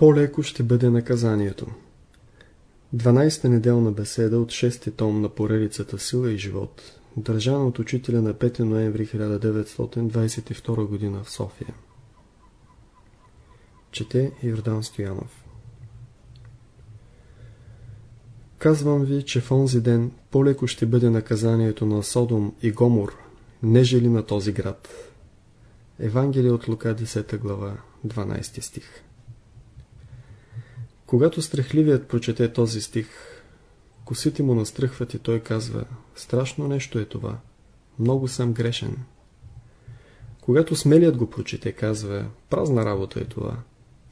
По-леко ще бъде наказанието. 12-та неделна беседа от 6 том на поредицата Сила и живот, държана от учителя на 5 ноември 1922 г. в София. Чете Йордан Стоянов Казвам ви, че в онзи ден по-леко ще бъде наказанието на Содом и Гомор, нежели на този град. Евангелие от Лука 10 глава, 12 стих Когато страхливият прочете този стих, косите му настръхват и той казва, страшно нещо е това, много съм грешен. Когато смелият го прочете, казва, празна работа е това.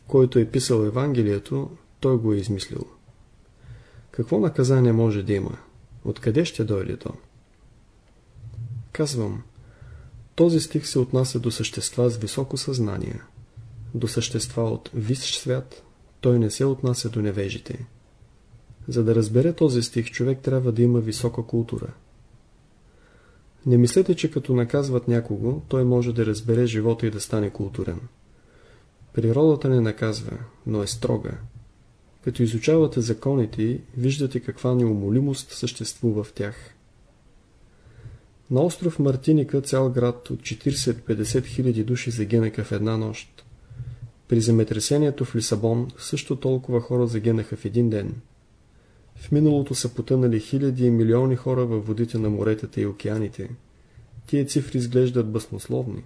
Който е писал Евангелието, той го е измислил. Какво наказание може да има? Откъде ще дойде то? Казвам, този стих се отнася до същества с високо съзнание. До същества от висш свят, той не се отнася до невежите. За да разбере този стих, човек трябва да има висока култура. Не мислете, че като наказват някого, той може да разбере живота и да стане културен. Природата не наказва, но е строга. Като изучавате законите, виждате каква неумолимост съществува в тях. На остров Мартиника цял град от 40-50 хиляди души загинаха в една нощ. При земетресението в Лисабон също толкова хора загинаха в един ден. В миналото са потънали хиляди и милиони хора във водите на моретата и океаните. Тие цифри изглеждат баснословни,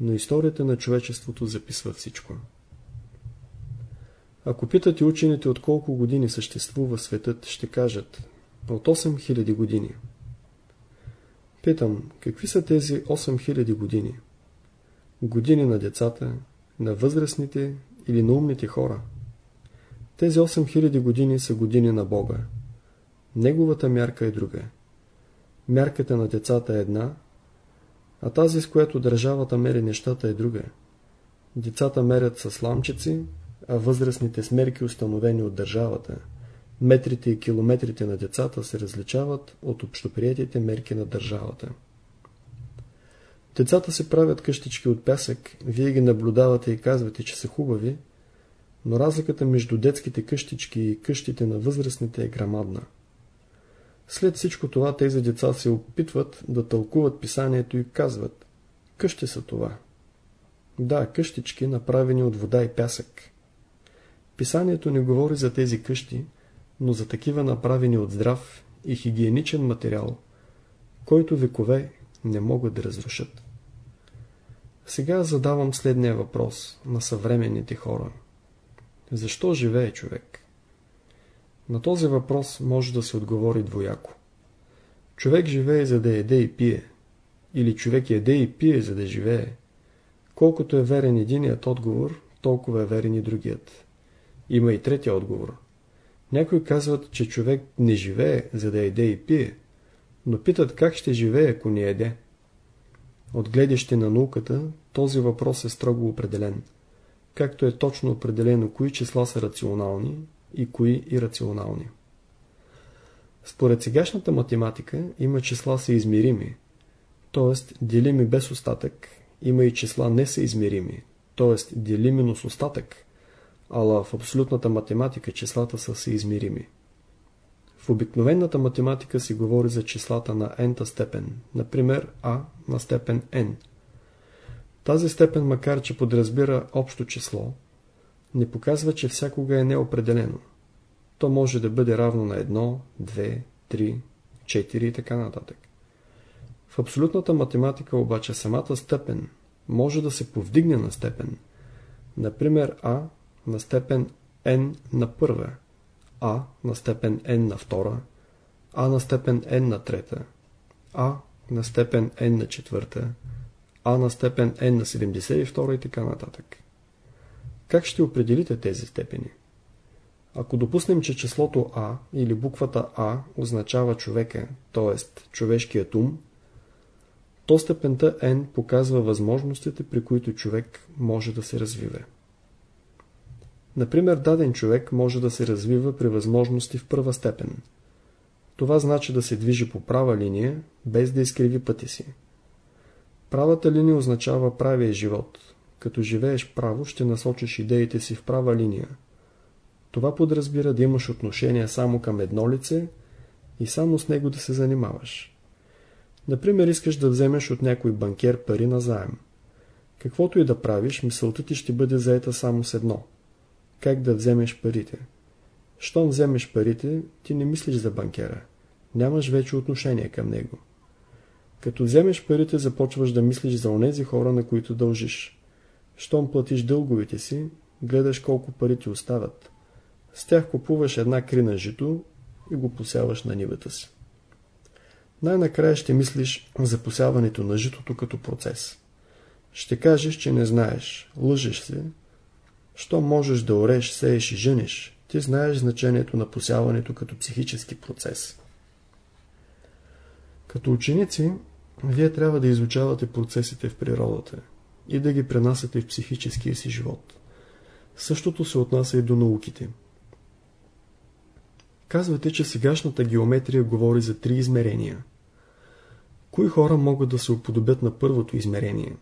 но историята на човечеството записва всичко. Ако питате учените от колко години съществува светът, ще кажат от 8000 години. Питам, какви са тези 8000 години? Години на децата, на възрастните или на умните хора? Тези 8000 години са години на Бога. Неговата мярка е друга. Мярката на децата е една, а тази, с която държавата мери нещата е друга. Децата мерят с ламчици, а възрастните с мерки установени от държавата. Метрите и километрите на децата се различават от общоприятите мерки на държавата. Децата се правят къщички от пясък, вие ги наблюдавате и казвате, че са хубави, но разликата между детските къщички и къщите на възрастните е грамадна. След всичко това тези деца се опитват да тълкуват писанието и казват Къщи са това. Да, къщички, направени от вода и пясък. Писанието не говори за тези къщи, но за такива направени от здрав и хигиеничен материал, който векове не могат да разрушат. Сега задавам следния въпрос на съвременните хора. Защо живее човек? На този въпрос може да се отговори двояко. Човек живее за да еде и пие. Или човек еде и пие за да живее. Колкото е верен единият отговор, толкова е верен и другият. Има и третия отговор. Някои казват, че човек не живее, за да еде и пие, но питат как ще живее, ако не еде. От гледаще на науката, този въпрос е строго определен, както е точно определено кои числа са рационални и кои ирационални. Според сегашната математика има числа са измерими, т.е. делими без остатък, има и числа не са измерими, т.е. делими с остатък, ала в абсолютната математика числата са съизмерими. В обикновената математика си говори за числата на n-та степен, например a на степен n. Тази степен, макар че подразбира общо число, не показва, че всякога е неопределено. То може да бъде равно на 1, 2, 3, 4 и така нататък. В абсолютната математика обаче самата степен може да се повдигне на степен. Например, А на степен n на първа, а на степен n на втора, а на степен n на трета, а на степен n на четвърта, а на степен n на 72 и така нататък. Как ще определите тези степени? Ако допуснем, че числото А или буквата А означава човека, т.е. човешкият ум, то степента N показва възможностите, при които човек може да се развива. Например, даден човек може да се развива при възможности в първа степен. Това значи да се движи по права линия, без да изкриви пъти си. Правата линия означава правия живот. Като живееш право, ще насочиш идеите си в права линия. Това подразбира да имаш отношение само към едно лице и само с него да се занимаваш. Например, искаш да вземеш от някой банкер пари на заем. Каквото и да правиш, мисълта ти ще бъде заета само с едно. Как да вземеш парите? Щом вземеш парите, ти не мислиш за банкера. Нямаш вече отношение към него. Като вземеш парите, започваш да мислиш за онези хора, на които дължиш. Щом платиш дълговите си, гледаш колко пари ти остават. С тях купуваш една крина жито и го посяваш на нивата си. Най-накрая ще мислиш за посяването на житото като процес. Ще кажеш, че не знаеш, лъжеш се. Що можеш да ореш, сееш и жениш, ти знаеш значението на посяването като психически процес. Като ученици, вие трябва да изучавате процесите в природата и да ги пренасяте в психическия си живот. Същото се отнася и до науките. Казвате, че сегашната геометрия говори за три измерения. Кои хора могат да се уподобят на първото измерение?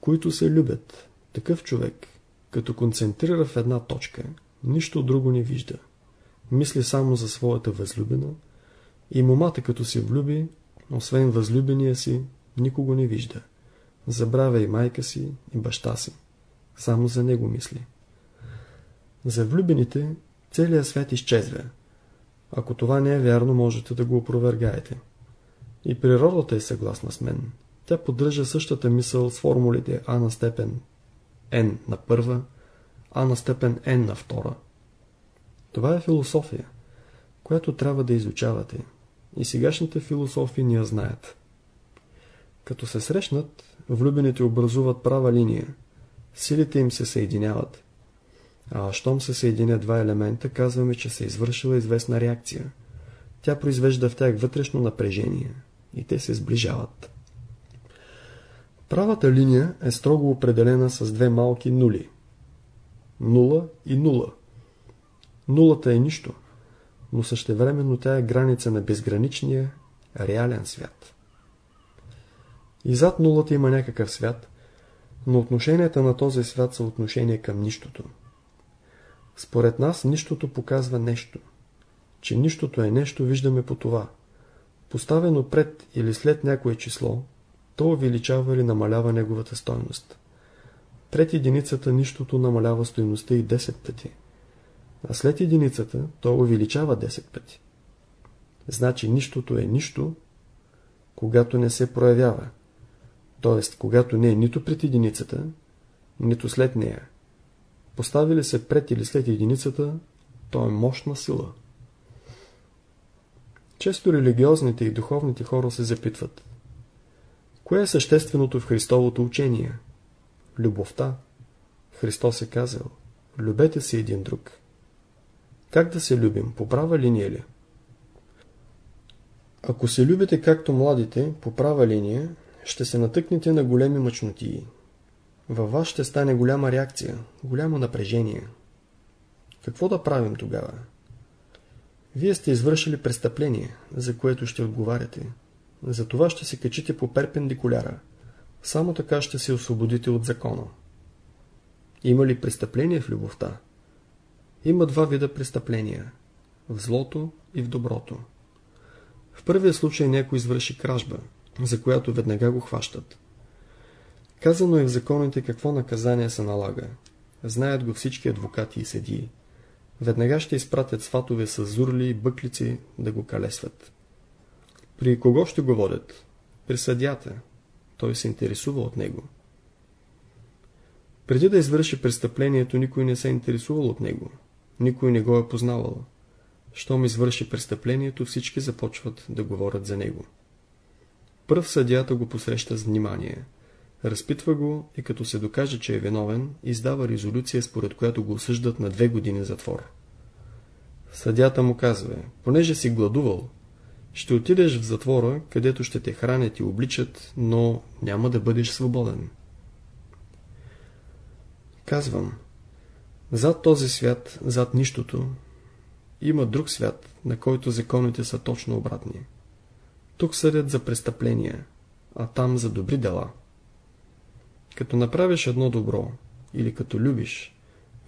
Които се любят. Такъв човек, като концентрира в една точка, нищо друго не вижда. Мисли само за своята възлюбена и момата като се влюби, освен възлюбения си, никого не вижда. Забравя и майка си, и баща си. Само за него мисли. За влюбените целият свят изчезва. Ако това не е вярно, можете да го опровергаете. И природата е съгласна с мен. Тя поддържа същата мисъл с формулите А на степен N на първа, А на степен N на втора. Това е философия, която трябва да изучавате. И сегашните философи ни я знаят. Като се срещнат, влюбените образуват права линия. Силите им се съединяват. А щом се съединят два елемента, казваме, че се извършила известна реакция. Тя произвежда в тях вътрешно напрежение и те се сближават. Правата линия е строго определена с две малки нули. Нула и нула. Нулата е нищо, но същевременно тя е граница на безграничния, реален свят. И зад нулата има някакъв свят, но отношенията на този свят са отношения към нищото. Според нас нищото показва нещо. Че нищото е нещо, виждаме по това. Поставено пред или след някое число, то увеличава или намалява неговата стойност. Пред единицата нищото намалява стойността и 10 пъти. А след единицата то увеличава 10 пъти. Значи нищото е нищо, когато не се проявява. Т.е. когато не е нито пред единицата, нито след нея. Постави ли се пред или след единицата, то е мощна сила. Често религиозните и духовните хора се запитват. Кое е същественото в Христовото учение? Любовта. Христос е казал, любете се един друг. Как да се любим? По права линия ли? Ако се любите както младите, по права линия, ще се натъкнете на големи мъчнотии. Във вас ще стане голяма реакция, голямо напрежение. Какво да правим тогава? Вие сте извършили престъпление, за което ще отговаряте. За това ще се качите по перпендикуляра. Само така ще се освободите от закона. Има ли престъпление в любовта? Има два вида престъпления. В злото и в доброто. В първия случай някой извърши кражба, за която веднага го хващат. Казано е в законите какво наказание се налага. Знаят го всички адвокати и съдии. Веднага ще изпратят сватове с зурли и бъклици да го калесват. При кого ще го водят? При съдята. Той се интересува от него. Преди да извърши престъплението, никой не се е интересувал от него. Никой не го е познавал. Щом извърши престъплението, всички започват да говорят за него. Пръв съдията го посреща с внимание. Разпитва го и като се докаже, че е виновен, издава резолюция, според която го осъждат на две години затвор. Съдята му казва, понеже си гладувал, ще отидеш в затвора, където ще те хранят и обличат, но няма да бъдеш свободен. Казвам, зад този свят, зад нищото, има друг свят, на който законите са точно обратни. Тук съдят за престъпления, а там за добри дела. Като направиш едно добро, или като любиш,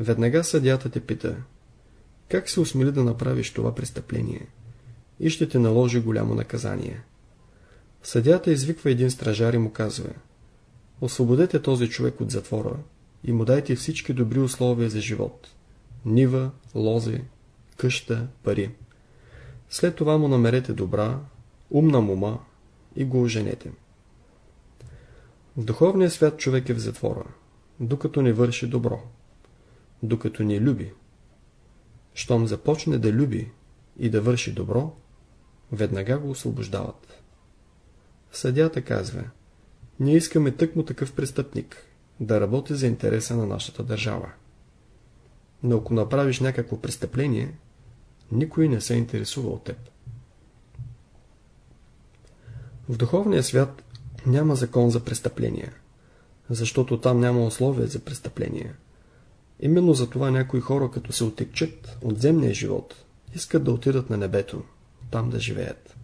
Веднага съдята те пита, как се осмели да направиш това престъпление? И ще те наложи голямо наказание. Съдята извиква един стражар и му казва, освободете този човек от затвора и му дайте всички добри условия за живот. Нива, лози, къща, пари. След това му намерете добра, умна мума и го оженете. В духовния свят човек е в затвора, докато не върши добро, докато не люби. Щом започне да люби и да върши добро, веднага го освобождават. Съдята казва, ние искаме тъкмо такъв престъпник, да работи за интереса на нашата държава. Но ако направиш някакво престъпление, никой не се интересува от теб. В духовния свят няма закон за престъпления, защото там няма условия за престъпления. Именно за това някои хора, като се отекчат от земния живот, искат да отидат на небето, там да живеят.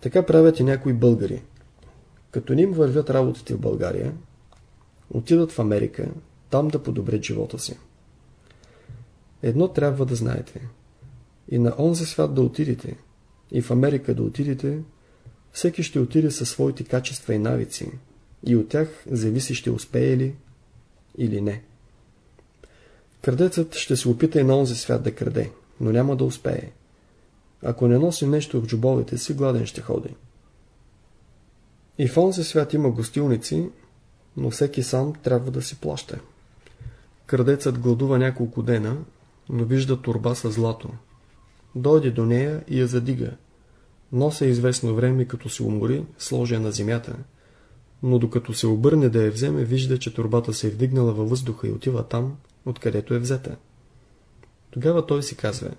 Така правят и някои българи. Като ним вървят работите в България, отидат в Америка, там да подобрят живота си. Едно трябва да знаете. И на онзи свят да отидете, и в Америка да отидете, всеки ще отиде със своите качества и навици, и от тях зависи ще успее ли или не. Крадецът ще се опита и на онзи свят да краде, но няма да успее. Ако не носи нещо в джобовете си, гладен ще ходи. И в онзи свят има гостилници, но всеки сам трябва да си плаща. Крадецът гладува няколко дена, но вижда турба с злато. Дойде до нея и я задига. Нося известно време, като се умори, сложа на земята, но докато се обърне да я вземе, вижда, че турбата се е вдигнала във въздуха и отива там, откъдето е взета. Тогава той си казва,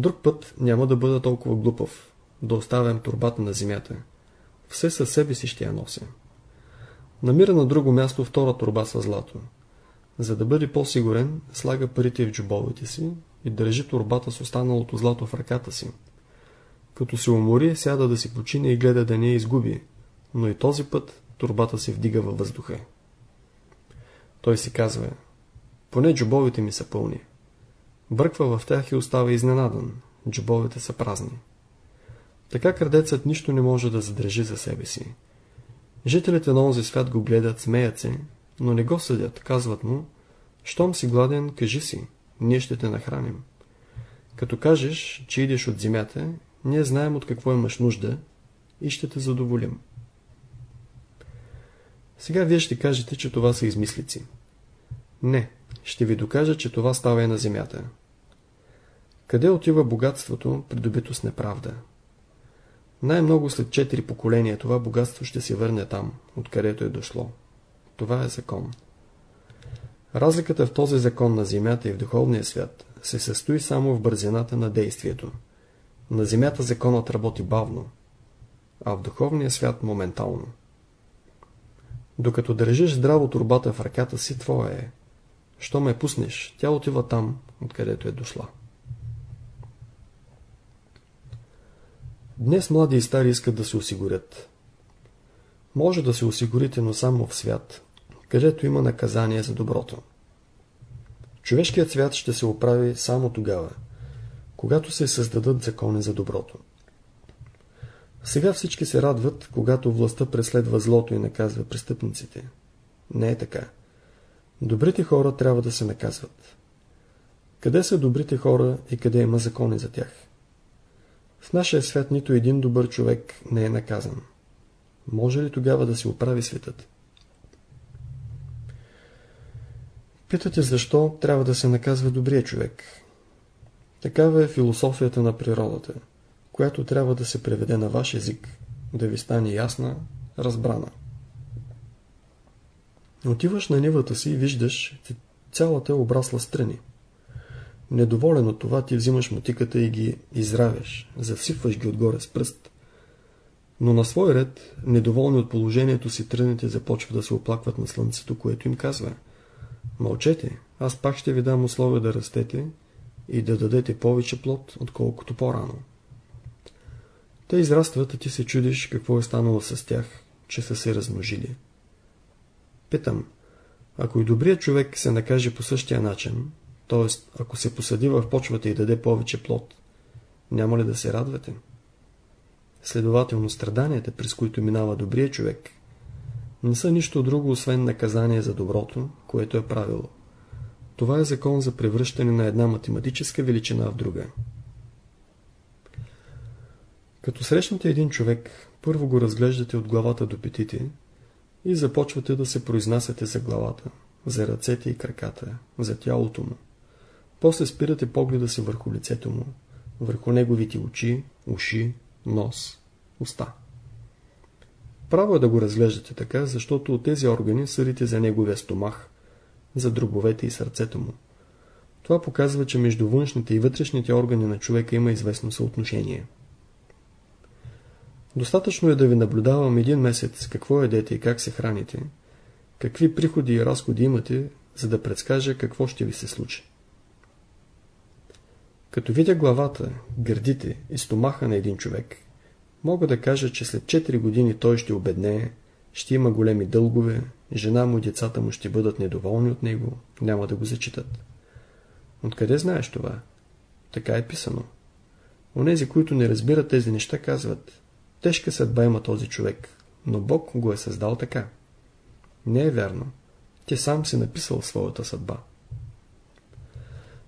друг път няма да бъда толкова глупав, да оставям турбата на земята. Все със себе си ще я нося. Намира на друго място втора турба с злато. За да бъде по-сигурен, слага парите в джобовете си и държи турбата с останалото злато в ръката си. Като се умори, сяда да си почине и гледа да не я изгуби, но и този път турбата се вдига във въздуха. Той си казва, поне джобовете ми са пълни. Бърква в тях и остава изненадан. Джобовете са празни. Така крадецът нищо не може да задържи за себе си. Жителите на онзи свят го гледат, смеят се, но не го съдят, казват му, щом си гладен, кажи си, ние ще те нахраним. Като кажеш, че идеш от земята, ние знаем от какво имаш нужда и ще те задоволим. Сега вие ще кажете, че това са измислици. Не, ще ви докажа, че това става и на земята. Къде отива богатството, придобито с неправда? Най-много след четири поколения това богатство ще се върне там, откъдето е дошло. Това е закон. Разликата в този закон на земята и в духовния свят се състои само в бързината на действието. На земята законът работи бавно, а в духовния свят моментално. Докато държиш здраво турбата в ръката си, твоя е. Що ме пуснеш, тя отива там, откъдето е дошла. Днес млади и стари искат да се осигурят. Може да се осигурите, но само в свят, където има наказание за доброто. Човешкият свят ще се оправи само тогава, когато се създадат закони за доброто. Сега всички се радват, когато властта преследва злото и наказва престъпниците. Не е така. Добрите хора трябва да се наказват. Къде са добрите хора и къде има закони за тях? В нашия свят нито един добър човек не е наказан. Може ли тогава да се оправи светът? Питате защо трябва да се наказва добрия човек. Такава е философията на природата, която трябва да се преведе на ваш език, да ви стане ясна, разбрана. Отиваш на нивата си и виждаш, че цялата е обрасла страни. Недоволен от това ти взимаш мотиката и ги изравяш, засипваш ги отгоре с пръст. Но на свой ред, недоволни от положението си, тръните започват да се оплакват на слънцето, което им казва Мълчете, аз пак ще ви дам условия да растете и да дадете повече плод, отколкото по-рано. Те израстват, а ти се чудиш какво е станало с тях, че са се размножили. Питам, Ако и добрият човек се накаже по същия начин, т.е. ако се посади в почвата и даде повече плод, няма ли да се радвате? Следователно страданията, през които минава добрият човек, не са нищо друго, освен наказание за доброто, което е правило. Това е закон за превръщане на една математическа величина в друга. Като срещнете един човек, първо го разглеждате от главата до петите и започвате да се произнасяте за главата, за ръцете и краката, за тялото му. После спирате погледа си върху лицето му, върху неговите очи, уши, нос, уста. Право е да го разглеждате така, защото от тези органи съдите за неговия стомах, за дробовете и сърцето му. Това показва, че между външните и вътрешните органи на човека има известно съотношение. Достатъчно е да ви наблюдавам един месец какво едете и как се храните, какви приходи и разходи имате, за да предскажа какво ще ви се случи. Като видя главата, гърдите и стомаха на един човек, мога да кажа, че след 4 години той ще обеднее, ще има големи дългове, жена му и децата му ще бъдат недоволни от него, няма да го зачитат. Откъде знаеш това? Така е писано. Онези, които не разбират тези неща, казват Тежка съдба има този човек, но Бог го е създал така. Не е вярно. Ти сам си написал своята съдба.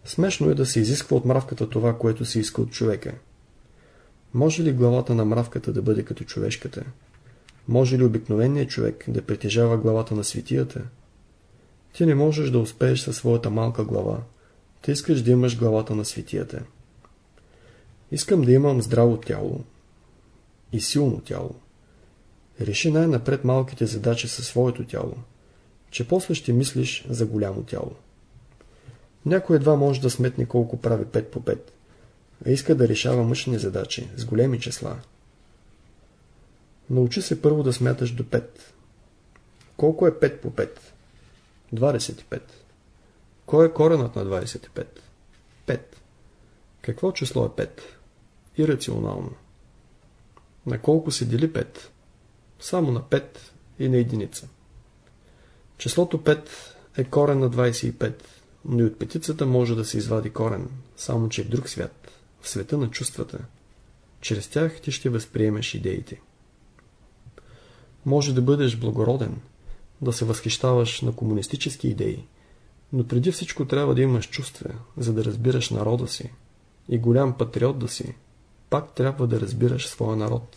Смешно е да се изисква от мравката това, което се иска от човека. Може ли главата на мравката да бъде като човешката? Може ли обикновеният човек да притежава главата на светията? Ти не можеш да успееш със своята малка глава. Ти искаш да имаш главата на светията. Искам да имам здраво тяло и силно тяло. Реши най-напред малките задачи със своето тяло, че после ще мислиш за голямо тяло. Някой едва може да сметне колко прави 5 по 5, а иска да решава мъжни задачи с големи числа. Научи се първо да смяташ до 5. Колко е 5 по 5? 25. Кой е коренът на 25? 5. Какво число е 5? Ирационално. На колко се дели 5? Само на 5 и на единица. Числото 5 е корен на 25, но и от петицата може да се извади корен, само че в друг свят, в света на чувствата. Чрез тях ти ще възприемеш идеите. Може да бъдеш благороден, да се възхищаваш на комунистически идеи, но преди всичко трябва да имаш чувства, за да разбираш народа си. И голям патриот да си, пак трябва да разбираш своя народ.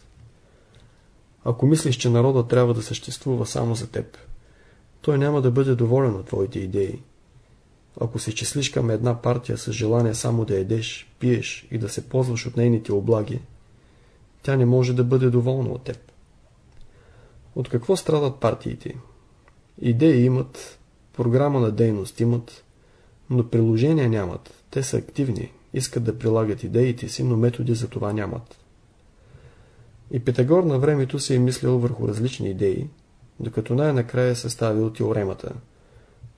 Ако мислиш, че народа трябва да съществува само за теб, той няма да бъде доволен от твоите идеи. Ако се числиш към една партия с желание само да едеш, пиеш и да се ползваш от нейните облаги, тя не може да бъде доволна от теб. От какво страдат партиите? Идеи имат, програма на дейност имат, но приложения нямат. Те са активни, искат да прилагат идеите си, но методи за това нямат. И Питагор на времето се е мислил върху различни идеи, докато най-накрая е съставил теоремата.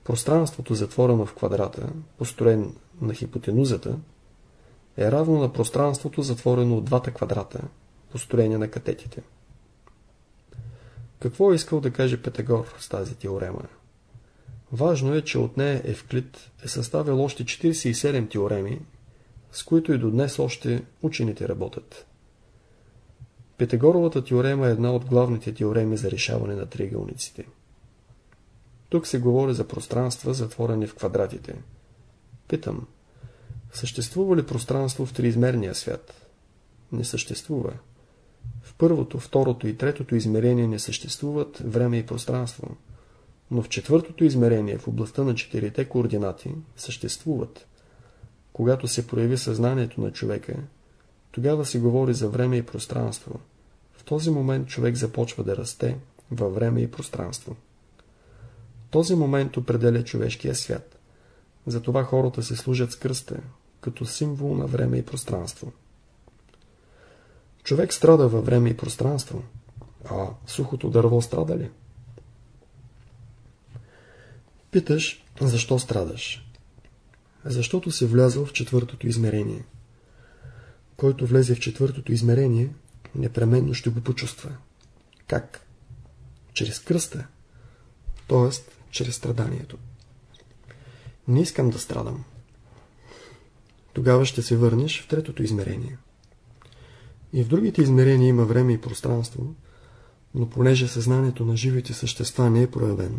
Пространството затворено в квадрата, построен на хипотенузата, е равно на пространството затворено от двата квадрата, построени на катетите. Какво е искал да каже Петагор с тази теорема? Важно е, че от нея Евклид е съставил още 47 теореми, с които и до днес още учените работят. Петагоровата теорема е една от главните теореми за решаване на триъгълниците. Тук се говори за пространства, затворени в квадратите. Питам, съществува ли пространство в триизмерния свят? Не съществува. В първото, второто и третото измерение не съществуват време и пространство. Но в четвъртото измерение, в областта на четирите координати, съществуват. Когато се прояви съзнанието на човека, тогава се говори за време и пространство. В този момент човек започва да расте във време и пространство. Този момент определя човешкия свят. Затова хората се служат с кръста, като символ на време и пространство. Човек страда във време и пространство, а сухото дърво страда ли? Питаш, защо страдаш? Защото се влязъл в четвъртото измерение. Който влезе в четвъртото измерение, непременно ще го почувства. Как? Чрез кръста. Тоест, чрез страданието. Не искам да страдам. Тогава ще се върнеш в третото измерение. И в другите измерения има време и пространство, но понеже съзнанието на живите същества не е проявено,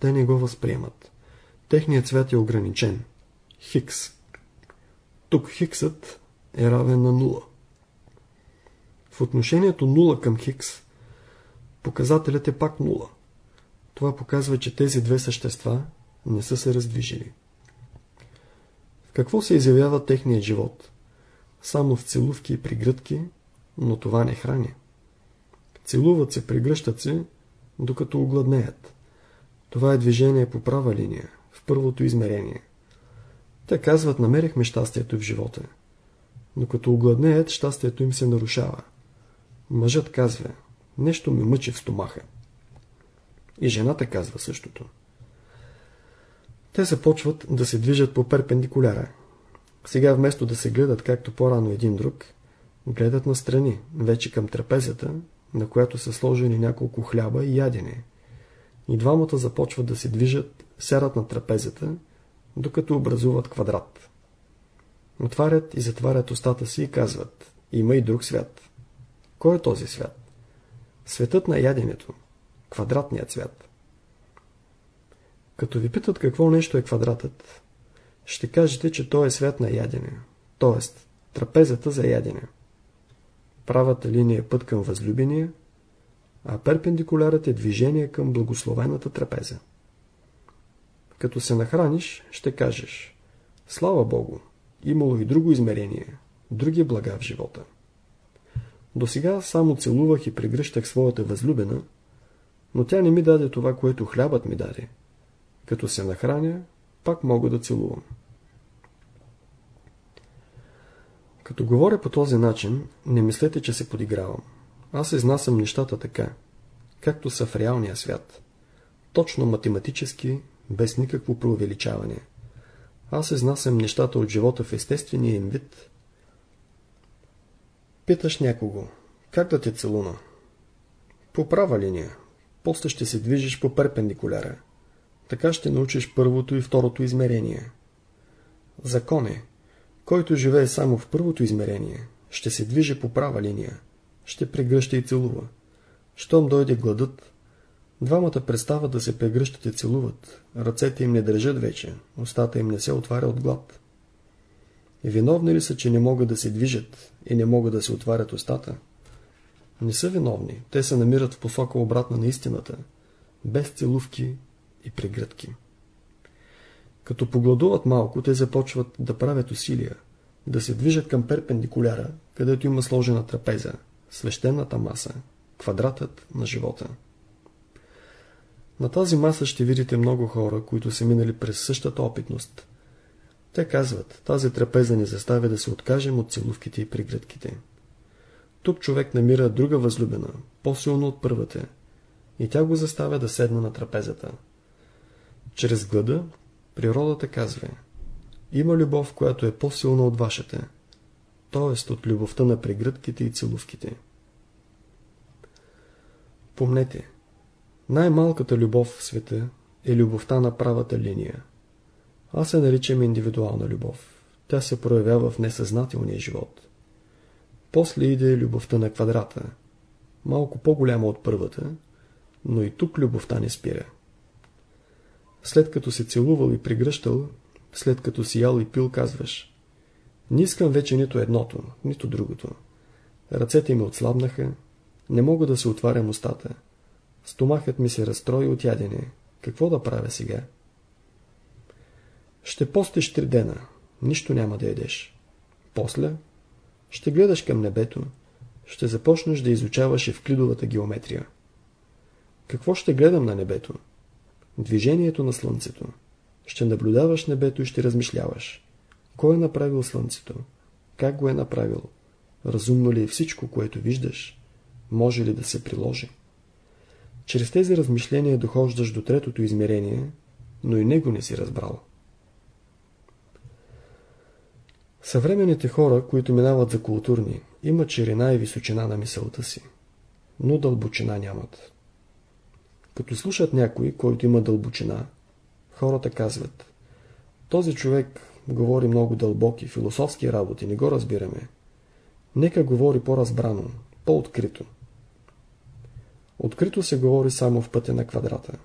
те не го възприемат. Техният цвят е ограничен. Хикс. Тук хиксът е равен на нула. В отношението 0 към хикс, показателят е пак 0. Това показва, че тези две същества не са се раздвижили. В какво се изявява техният живот? Само в целувки и пригръдки, но това не храни. Целуват се, прегръщат се, докато огладнеят. Това е движение по права линия, в първото измерение. Те казват, намерихме щастието в живота. Но като огладнеят, щастието им се нарушава. Мъжът казва, нещо ме мъчи в стомаха. И жената казва същото. Те започват да се движат по перпендикуляра. Сега вместо да се гледат както по-рано един друг, гледат настрани, вече към трапезата, на която са сложени няколко хляба и ядене. И двамата започват да се движат, сядат на трапезата, докато образуват квадрат. Отварят и затварят устата си и казват, има и друг свят. Кой е този свят? Светът на яденето. Квадратният свят. Като ви питат какво нещо е квадратът, ще кажете, че то е свят на ядене, т.е. трапезата за ядене. Правата линия е път към възлюбения, а перпендикулярът е движение към благословената трапеза. Като се нахраниш, ще кажеш Слава Богу, имало и друго измерение, други блага в живота. До сега само целувах и прегръщах своята възлюбена, но тя не ми даде това, което хлябът ми даде. Като се нахраня, пак мога да целувам. Като говоря по този начин, не мислете, че се подигравам. Аз изнасям нещата така, както са в реалния свят. Точно математически, без никакво преувеличаване. Аз изнасям нещата от живота в естествения им вид. Питаш някого, как да те целуна? По права линия. После ще се движиш по перпендикуляра. Така ще научиш първото и второто измерение. Закон е. Който живее само в първото измерение, ще се движи по права линия. Ще прегръща и целува. Щом дойде гладът, двамата престават да се прегръщат и целуват. Ръцете им не държат вече, устата им не се отваря от глад. Виновни ли са, че не могат да се движат и не могат да се отварят устата? Не са виновни, те се намират в посока обратна на истината, без целувки и прегръдки. Като погладуват малко, те започват да правят усилия, да се движат към перпендикуляра, където има сложена трапеза, свещената маса, квадратът на живота. На тази маса ще видите много хора, които са минали през същата опитност. Те казват, тази трапеза ни заставя да се откажем от целувките и прегръдките. Тук човек намира друга възлюбена, по-силно от първата, и тя го заставя да седне на трапезата. Чрез глада природата казва Има любов, която е по-силна от вашата, т.е. от любовта на прегръдките и целувките. Помнете, най-малката любов в света е любовта на правата линия. Аз се наричам индивидуална любов. Тя се проявява в несъзнателния живот. После иде любовта на квадрата, малко по-голяма от първата, но и тук любовта не спира. След като се целувал и пригръщал, след като си ял и пил, казваш Не искам вече нито едното, нито другото. Ръцете ми отслабнаха, не мога да се отварям устата. Стомахът ми се разстрои от ядене. Какво да правя сега? Ще постиш три дена. Нищо няма да ядеш. После ще гледаш към небето. Ще започнеш да изучаваш евклидовата геометрия. Какво ще гледам на небето? Движението на Слънцето. Ще наблюдаваш небето и ще размишляваш. Кой е направил Слънцето? Как го е направил? Разумно ли е всичко, което виждаш? Може ли да се приложи? Чрез тези размишления дохождаш до третото измерение, но и него не си разбрал. Съвременните хора, които минават за културни, имат ширина и височина на мисълта си, но дълбочина нямат. Като слушат някой, който има дълбочина, хората казват Този човек говори много дълбоки, философски работи, не го разбираме. Нека говори по-разбрано, по-открито. Открито се говори само в пътя на квадрата.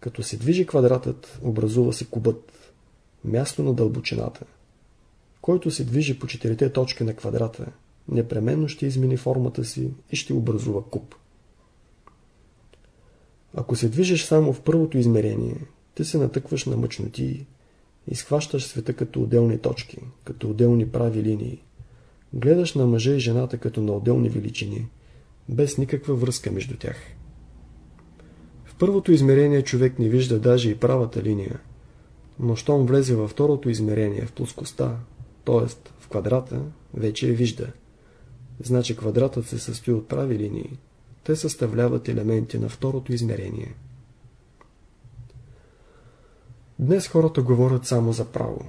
Като се движи квадратът, образува се кубът, място на дълбочината. Който се движи по четирите точки на квадрата, непременно ще измени формата си и ще образува куб. Ако се движиш само в първото измерение, ти се натъкваш на мъчноти и схващаш света като отделни точки, като отделни прави линии. Гледаш на мъжа и жената като на отделни величини, без никаква връзка между тях. В първото измерение човек не вижда даже и правата линия, но щом влезе във второто измерение, в плоскостта, т.е. в квадрата, вече я вижда. Значи квадратът се състои от прави линии. Те съставляват елементи на второто измерение. Днес хората говорят само за право.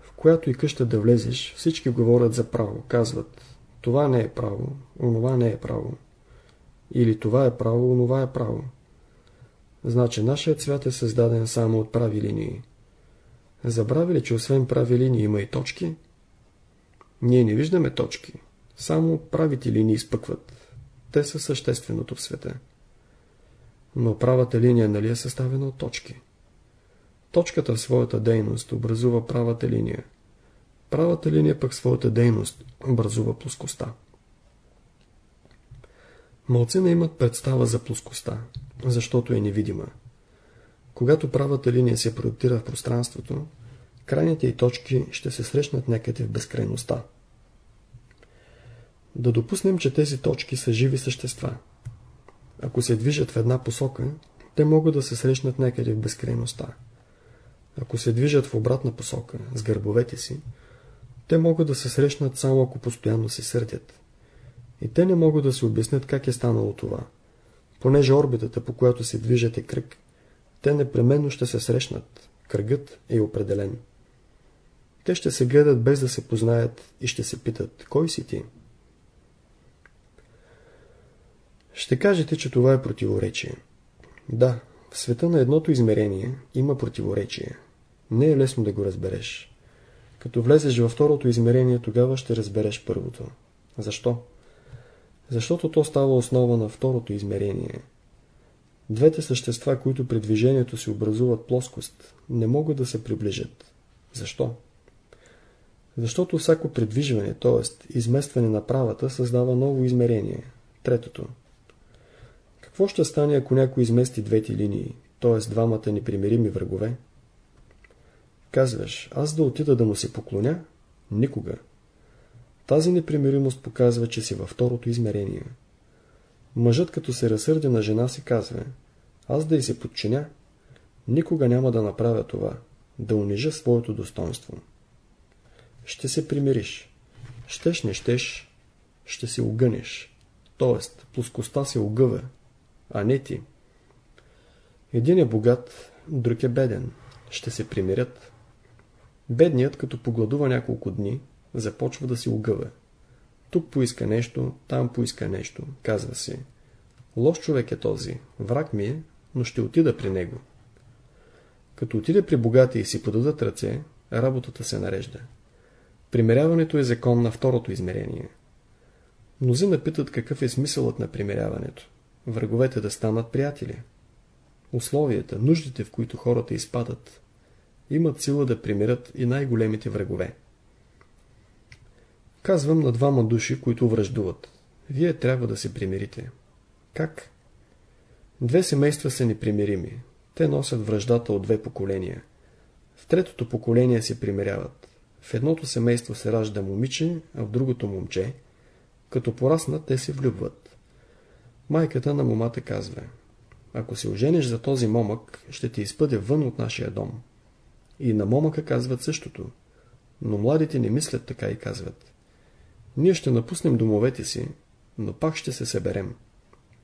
В която и къща да влезеш, всички говорят за право. Казват, това не е право, онова не е право. Или това е право, онова е право. Значи нашият свят е създаден само от прави линии. Забрави ли, че освен прави линии има и точки? Ние не виждаме точки. Само правите линии изпъкват. Те са същественото в света. Но правата линия нали е съставена от точки? Точката в своята дейност образува правата линия. Правата линия пък своята дейност образува плоскостта. Малцина имат представа за плоскостта, защото е невидима. Когато правата линия се проектира в пространството, крайните и точки ще се срещнат някъде в безкрайността. Да допуснем, че тези точки са живи същества. Ако се движат в една посока, те могат да се срещнат някъде в безкрайността. Ако се движат в обратна посока, с гърбовете си, те могат да се срещнат само ако постоянно се сърдят. И те не могат да се обяснят как е станало това. Понеже орбитата, по която се движат е кръг, те непременно ще се срещнат. Кръгът е определен. Те ще се гледат без да се познаят и ще се питат, кой си ти? Ще кажете, че това е противоречие. Да, в света на едното измерение има противоречие. Не е лесно да го разбереш. Като влезеш във второто измерение, тогава ще разбереш първото. Защо? Защото то става основа на второто измерение. Двете същества, които при движението си образуват плоскост, не могат да се приближат. Защо? Защото всяко придвижване, т.е. изместване на правата, създава ново измерение. Третото. Какво ще стане, ако някой измести двете линии, т.е. двамата непримирими врагове? Казваш, аз да отида да му се поклоня? Никога. Тази непримиримост показва, че си във второто измерение. Мъжът като се разсърди на жена си казва, аз да й се подчиня, никога няма да направя това, да унижа своето достоинство. Ще се примириш. Щеш не щеш, ще се огънеш. Тоест, плоскостта се огъва, а не ти. Един е богат, друг е беден. Ще се примирят. Бедният, като погладува няколко дни, започва да се огъва. Тук поиска нещо, там поиска нещо, казва си. Лош човек е този, враг ми е, но ще отида при него. Като отиде при богати и си подадат ръце, работата се нарежда. Примеряването е закон на второто измерение. Мнози напитат какъв е смисълът на примеряването враговете да станат приятели. Условията, нуждите, в които хората изпадат, имат сила да примирят и най-големите врагове. Казвам на двама души, които връждуват. Вие трябва да се примирите. Как? Две семейства са непримирими. Те носят връждата от две поколения. В третото поколение се примиряват. В едното семейство се ражда момиче, а в другото момче. Като пораснат, те се влюбват. Майката на момата казва Ако се ожениш за този момък, ще ти изпъде вън от нашия дом. И на момъка казват същото. Но младите не мислят така и казват. Ние ще напуснем домовете си, но пак ще се съберем.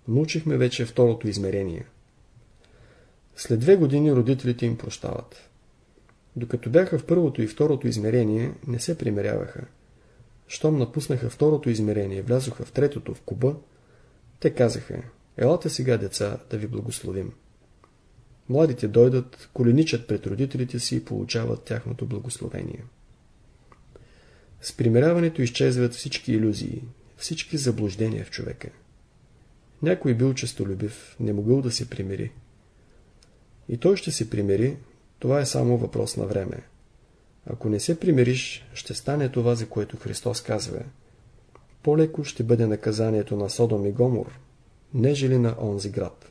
Научихме вече второто измерение. След две години родителите им прощават. Докато бяха в първото и второто измерение, не се примеряваха. Щом напуснаха второто измерение, влязоха в третото, в куба, те казаха, Елате сега, деца, да ви благословим. Младите дойдат, коленичат пред родителите си и получават тяхното благословение. С примиряването изчезват всички иллюзии, всички заблуждения в човека. Някой бил честолюбив, не могъл да се примири. И той ще се примири, това е само въпрос на време. Ако не се примириш, ще стане това, за което Христос казва. По-леко ще бъде наказанието на Содом и Гомор, нежели на онзи град.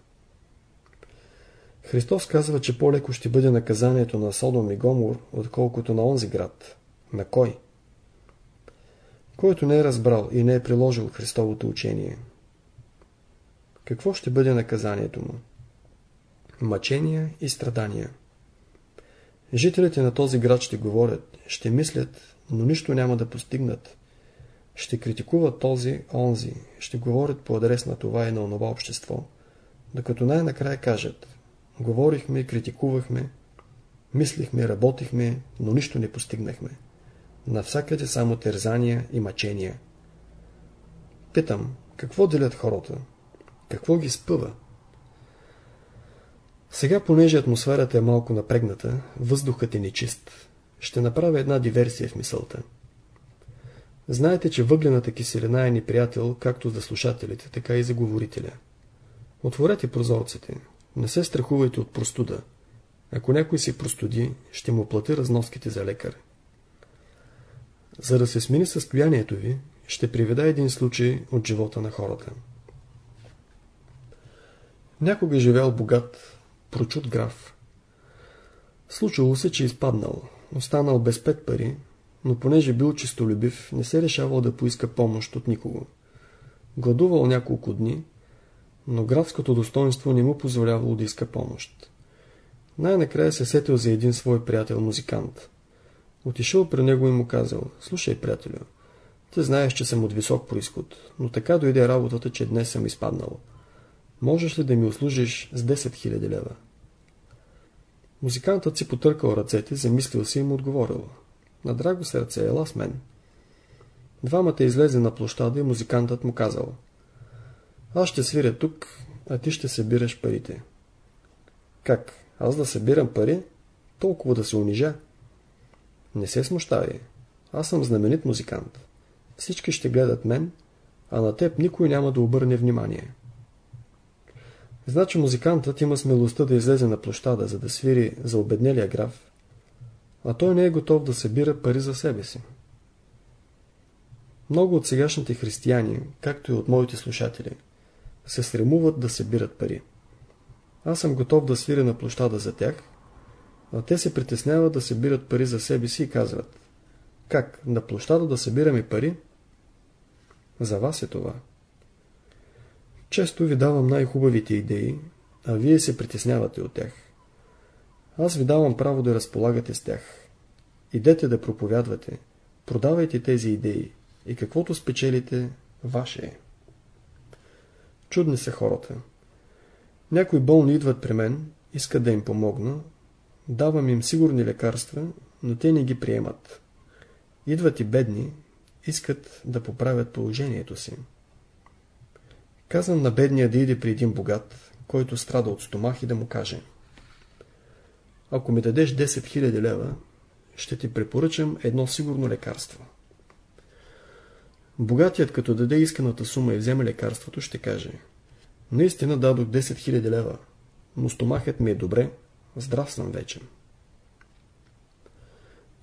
Христос казва, че по-леко ще бъде наказанието на Содом и Гомор, отколкото на онзи град. На кой? Който не е разбрал и не е приложил Христовото учение. Какво ще бъде наказанието му? Мъчения и страдания. Жителите на този град ще говорят, ще мислят, но нищо няма да постигнат. Ще критикуват този, онзи, ще говорят по адрес на това и на онова общество, докато най-накрая кажат Говорихме, критикувахме, мислихме, работихме, но нищо не постигнахме. Навсякъде само терзания и мъчения. Питам, какво делят хората? Какво ги спъва? Сега, понеже атмосферата е малко напрегната, въздухът е нечист, ще направя една диверсия в мисълта. Знаете, че въглената киселина е неприятел както за слушателите, така и за говорителя. Отворете прозорците. Не се страхувайте от простуда. Ако някой се простуди, ще му плати разноските за лекар. За да се смени състоянието ви, ще приведа един случай от живота на хората. Някога е живял богат, прочут граф. Случило се, че е изпаднал, останал без пет пари, но понеже бил чистолюбив, не се решавал да поиска помощ от никого. Гладувал няколко дни, но графското достоинство не му позволявало да иска помощ. Най-накрая се сетил за един свой приятел-музикант. Отишъл при него и му казал, слушай, приятелю, ти знаеш, че съм от висок происход, но така дойде работата, че днес съм изпаднал. Можеш ли да ми услужиш с 10 000 лева? Музикантът си потъркал ръцете, замислил си и му отговорил. На драго сърце, ела с мен. Двамата излезе на площада и музикантът му казал. Аз ще свиря тук, а ти ще събираш парите. Как? Аз да събирам пари? Толкова да се унижа? Не се смущавай. Аз съм знаменит музикант. Всички ще гледат мен, а на теб никой няма да обърне внимание. Значи музикантът има смелостта да излезе на площада, за да свири за обеднелия граф, а той не е готов да събира пари за себе си. Много от сегашните християни, както и от моите слушатели, се стремуват да събират пари. Аз съм готов да свиря на площада за тях, а те се притесняват да събират пари за себе си и казват Как? На площада да събираме пари? За вас е това. Често ви давам най-хубавите идеи, а вие се притеснявате от тях. Аз ви давам право да разполагате с тях. Идете да проповядвате, продавайте тези идеи и каквото спечелите, ваше е. Чудни са хората. Някои болни идват при мен, искат да им помогна, давам им сигурни лекарства, но те не ги приемат. Идват и бедни, искат да поправят положението си. Казвам на бедния да иде при един богат, който страда от стомах и да му каже Ако ми дадеш 10 000 лева, ще ти препоръчам едно сигурно лекарство. Богатият, като даде исканата сума и вземе лекарството, ще каже Наистина дадох 10 000 лева, но стомахът ми е добре, здрав съм вече.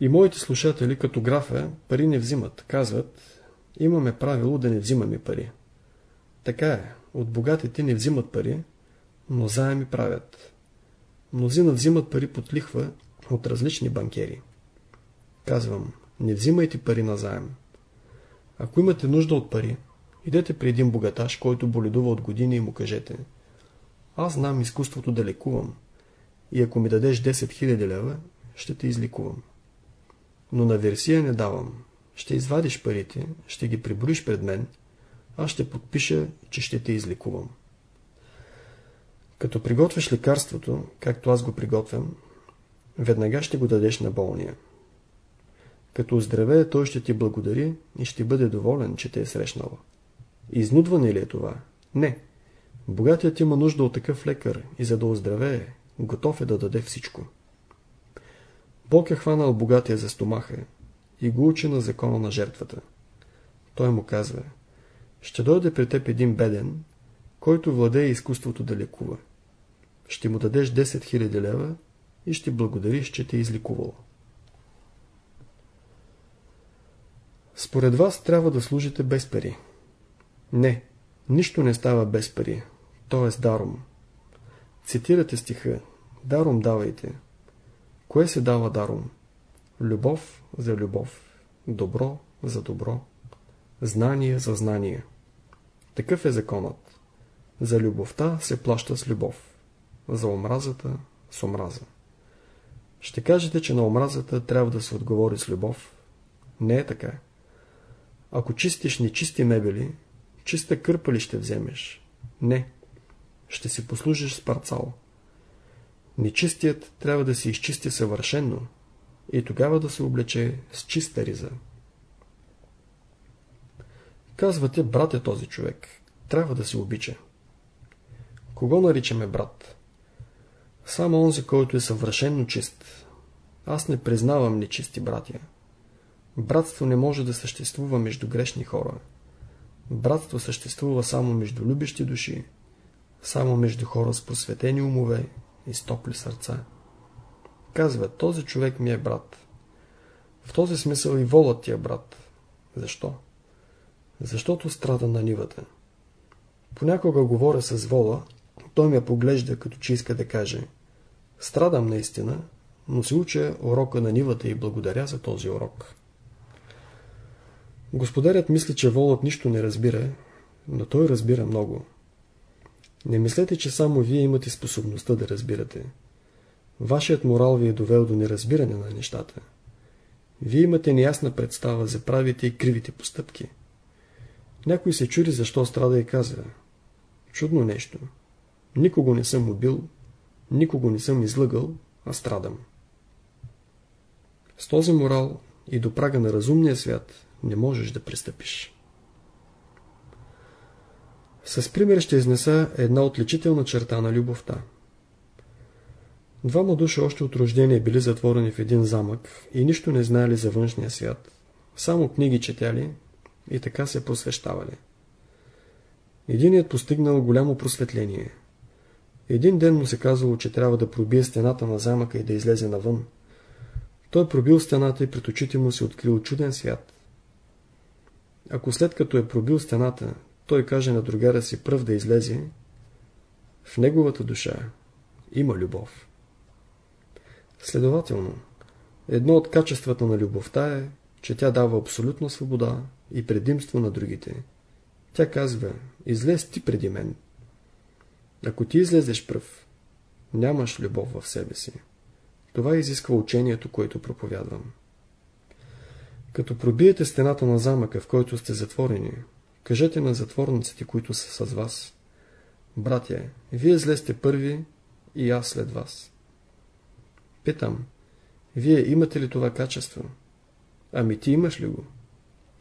И моите слушатели, като графа, пари не взимат. Казват, имаме правило да не взимаме пари. Така е, от богатите не взимат пари, но заеми правят. Мнозина взимат пари под лихва от различни банкери. Казвам, не взимайте пари на заем. Ако имате нужда от пари, идете при един богаташ, който боледува от години и му кажете Аз знам изкуството да лекувам и ако ми дадеш 10 000 лева, ще те излекувам. Но на версия не давам. Ще извадиш парите, ще ги приброиш пред мен – аз ще подпиша, че ще те излекувам. Като приготвяш лекарството, както аз го приготвям, веднага ще го дадеш на болния. Като оздравее, той ще ти благодари и ще бъде доволен, че те е срещнал. Изнудване ли е това? Не. Богатият има нужда от такъв лекар и за да оздравее, готов е да даде всичко. Бог е хванал богатия за стомаха и го учи на закона на жертвата. Той му казва, ще дойде при теб един беден, който владее изкуството да лекува. Ще му дадеш 10 000 лева и ще благодариш, че те е изликувал. Според вас трябва да служите без пари. Не, нищо не става без пари, т.е. даром. Цитирате стиха Даром давайте. Кое се дава даром? Любов за любов, добро за добро, знание за знание. Такъв е законът. За любовта се плаща с любов, за омразата с омраза. Ще кажете, че на омразата трябва да се отговори с любов. Не е така. Ако чистиш нечисти мебели, чиста кърпа ли ще вземеш? Не. Ще си послужиш с парцал. Нечистият трябва да се изчисти съвършенно и тогава да се облече с чиста риза. Казвате, брат е този човек. Трябва да се обича. Кого наричаме брат? Само онзи, който е съвършенно чист. Аз не признавам нечисти братя. Братство не може да съществува между грешни хора. Братство съществува само между любещи души, само между хора с просветени умове и с топли сърца. Казва, този човек ми е брат. В този смисъл и волът ти е брат. Защо? Защото страда на нивата. Понякога говоря с вола, той ме поглежда, като че иска да каже Страдам наистина, но се уча урока на нивата и благодаря за този урок. Господарят мисли, че волът нищо не разбира, но той разбира много. Не мислете, че само вие имате способността да разбирате. Вашият морал ви е довел до неразбиране на нещата. Вие имате неясна представа за правите и кривите постъпки. Някой се чуди защо страда и казва. Чудно нещо. Никого не съм убил, никого не съм излъгал, а страдам. С този морал и до прага на разумния свят не можеш да пристъпиш. С пример ще изнеса една отличителна черта на любовта. Двама души още от рождение били затворени в един замък и нищо не знаели за външния свят. Само книги четяли и така се просвещавали. Единият постигнал голямо просветление. Един ден му се казало, че трябва да пробие стената на замъка и да излезе навън. Той пробил стената и пред очите му се открил чуден свят. Ако след като е пробил стената, той каже на другара си пръв да излезе, в неговата душа има любов. Следователно, едно от качествата на любовта е, че тя дава абсолютна свобода и предимство на другите. Тя казва, излез ти преди мен. Ако ти излезеш пръв, нямаш любов в себе си. Това изисква учението, което проповядвам. Като пробиете стената на замъка, в който сте затворени, кажете на затворниците, които са с вас. Братя, вие злезте първи и аз след вас. Питам, вие имате ли това качество? Ами ти имаш ли го?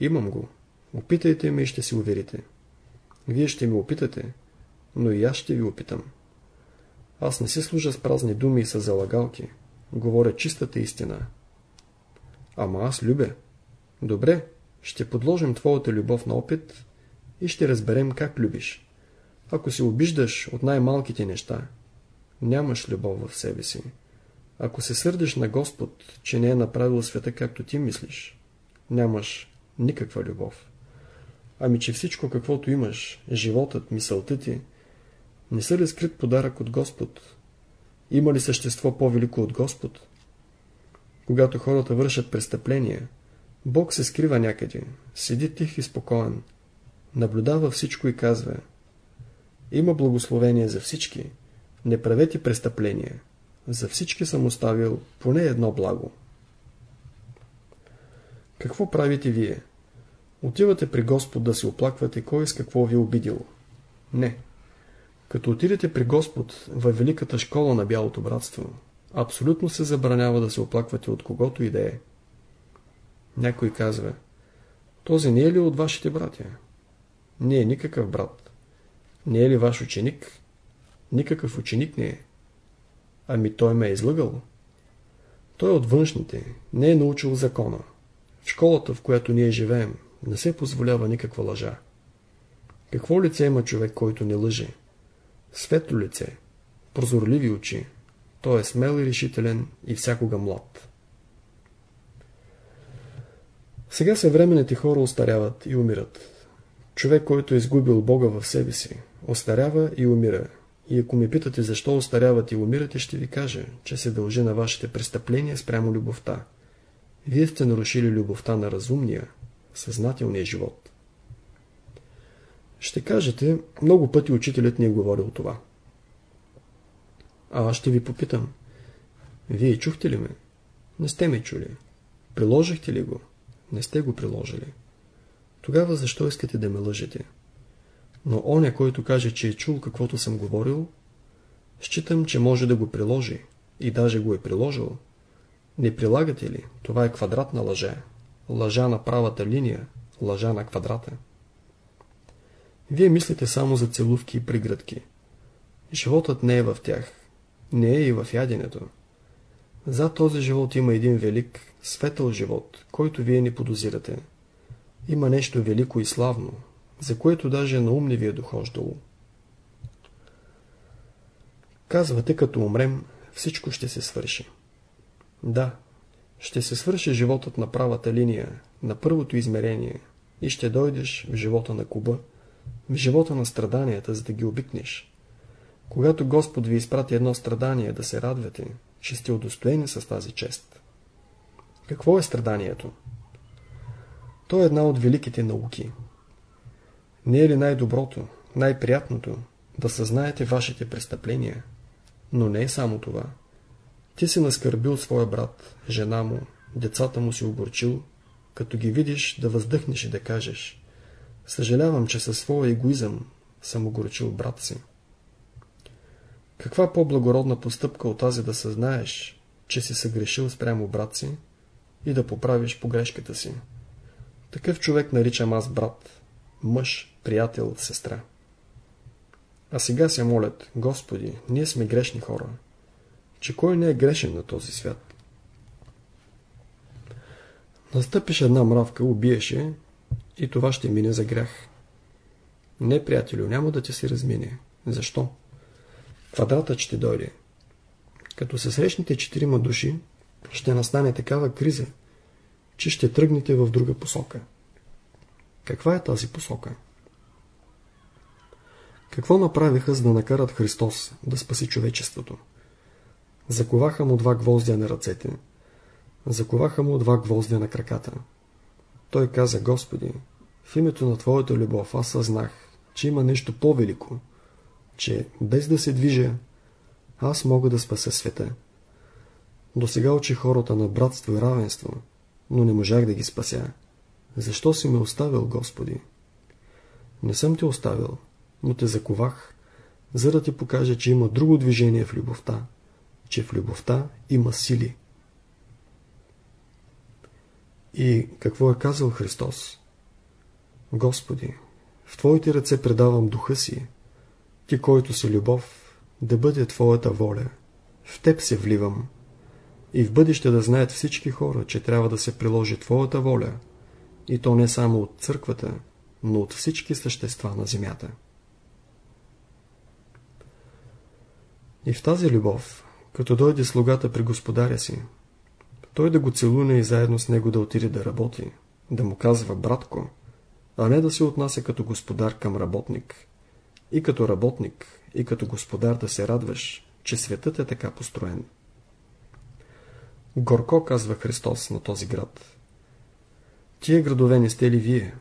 Имам го. Опитайте ме и ще си уверите. Вие ще ме опитате, но и аз ще ви опитам. Аз не се служа с празни думи и с залагалки. Говоря чистата истина. Ама аз любя. Добре, ще подложим твоята любов на опит и ще разберем как любиш. Ако се обиждаш от най-малките неща, нямаш любов в себе си. Ако се сърдиш на Господ, че не е направил света както ти мислиш, нямаш никаква любов. Ами че всичко каквото имаш, животът, мисълта ти, не са ли скрит подарък от Господ? Има ли същество по-велико от Господ? Когато хората вършат престъпления, Бог се скрива някъде, седи тих и спокоен, наблюдава всичко и казва Има благословение за всички, не правете престъпления, за всички съм оставил поне едно благо. Какво правите вие? Отивате при Господ да се оплаквате кой с какво ви е обидил. Не. Като отидете при Господ във великата школа на Бялото братство, абсолютно се забранява да се оплаквате от когото и да е. Някой казва, този не е ли от вашите братя? Не е никакъв брат. Не е ли ваш ученик? Никакъв ученик не е. Ами той ме е излъгал. Той е от външните, не е научил закона. В школата, в която ние живеем, не се позволява никаква лъжа. Какво лице има човек, който не лъже? Светло лице, прозорливи очи. Той е смел и решителен и всякога млад. Сега съвременните хора остаряват и умират. Човек, който е изгубил Бога в себе си, остарява и умира. И ако ме питате защо остаряват и умирате, ще ви кажа, че се дължи на вашите престъпления спрямо любовта. Вие сте нарушили любовта на разумния, съзнателния живот. Ще кажете, много пъти учителят ни е говорил това. А аз ще ви попитам. Вие чухте ли ме? Не сте ме чули. Приложихте ли го? Не сте го приложили. Тогава защо искате да ме лъжете? Но оня, който каже, че е чул каквото съм говорил, считам, че може да го приложи и даже го е приложил. Не прилагате ли? Това е квадратна лъжа. Лъжа на правата линия, лъжа на квадрата. Вие мислите само за целувки и пригръдки. Животът не е в тях. Не е и в яденето. За този живот има един велик, светъл живот, който вие не подозирате. Има нещо велико и славно, за което даже на ум не ви е дохождало. Казвате, като умрем, всичко ще се свърши. Да, ще се свърши животът на правата линия, на първото измерение и ще дойдеш в живота на куба, в живота на страданията, за да ги обикнеш. Когато Господ ви изпрати едно страдание да се радвате, че сте удостоени с тази чест. Какво е страданието? То е една от великите науки. Не е ли най-доброто, най-приятното да съзнаете вашите престъпления? Но не е само това. Ти си наскърбил своя брат, жена му, децата му си огорчил, като ги видиш да въздъхнеш и да кажеш Съжалявам, че със своя егоизъм съм огорчил брат си. Каква по-благородна постъпка от тази да съзнаеш, че си съгрешил спрямо брат си и да поправиш погрешката си? Такъв човек наричам аз брат, мъж, приятел, сестра. А сега се молят, Господи, ние сме грешни хора, че кой не е грешен на този свят? Настъпиш една мравка, убиеше и това ще мине за грях. Не, приятелю, няма да ти се размине. Защо? Квадратът ще дойде. Като се срещнете четирима души, ще настане такава криза, че ще тръгнете в друга посока. Каква е тази посока? Какво направиха, за да накарат Христос да спаси човечеството? Заковаха му два гвоздя на ръцете. Заковаха му два гвоздя на краката. Той каза, Господи, в името на Твоята любов аз съзнах, че има нещо по-велико, че без да се движа, аз мога да спася света. До сега учи хората на братство и равенство, но не можах да ги спася. Защо си ме оставил, Господи? Не съм те оставил, но те заковах, за да ти покажа, че има друго движение в любовта, че в любовта има сили. И какво е казал Христос? Господи, в Твоите ръце предавам духа си, Ти, който си любов, да бъде Твоята воля. В Теб се вливам. И в бъдеще да знаят всички хора, че трябва да се приложи Твоята воля, и то не само от църквата, но от всички същества на земята. И в тази любов, като дойде слугата при господаря си, той да го целуне и заедно с него да отиде да работи, да му казва братко, а не да се отнася като господар към работник. И като работник, и като господар да се радваш, че светът е така построен. Горко, казва Христос на този град. Тия градове не сте ли вие?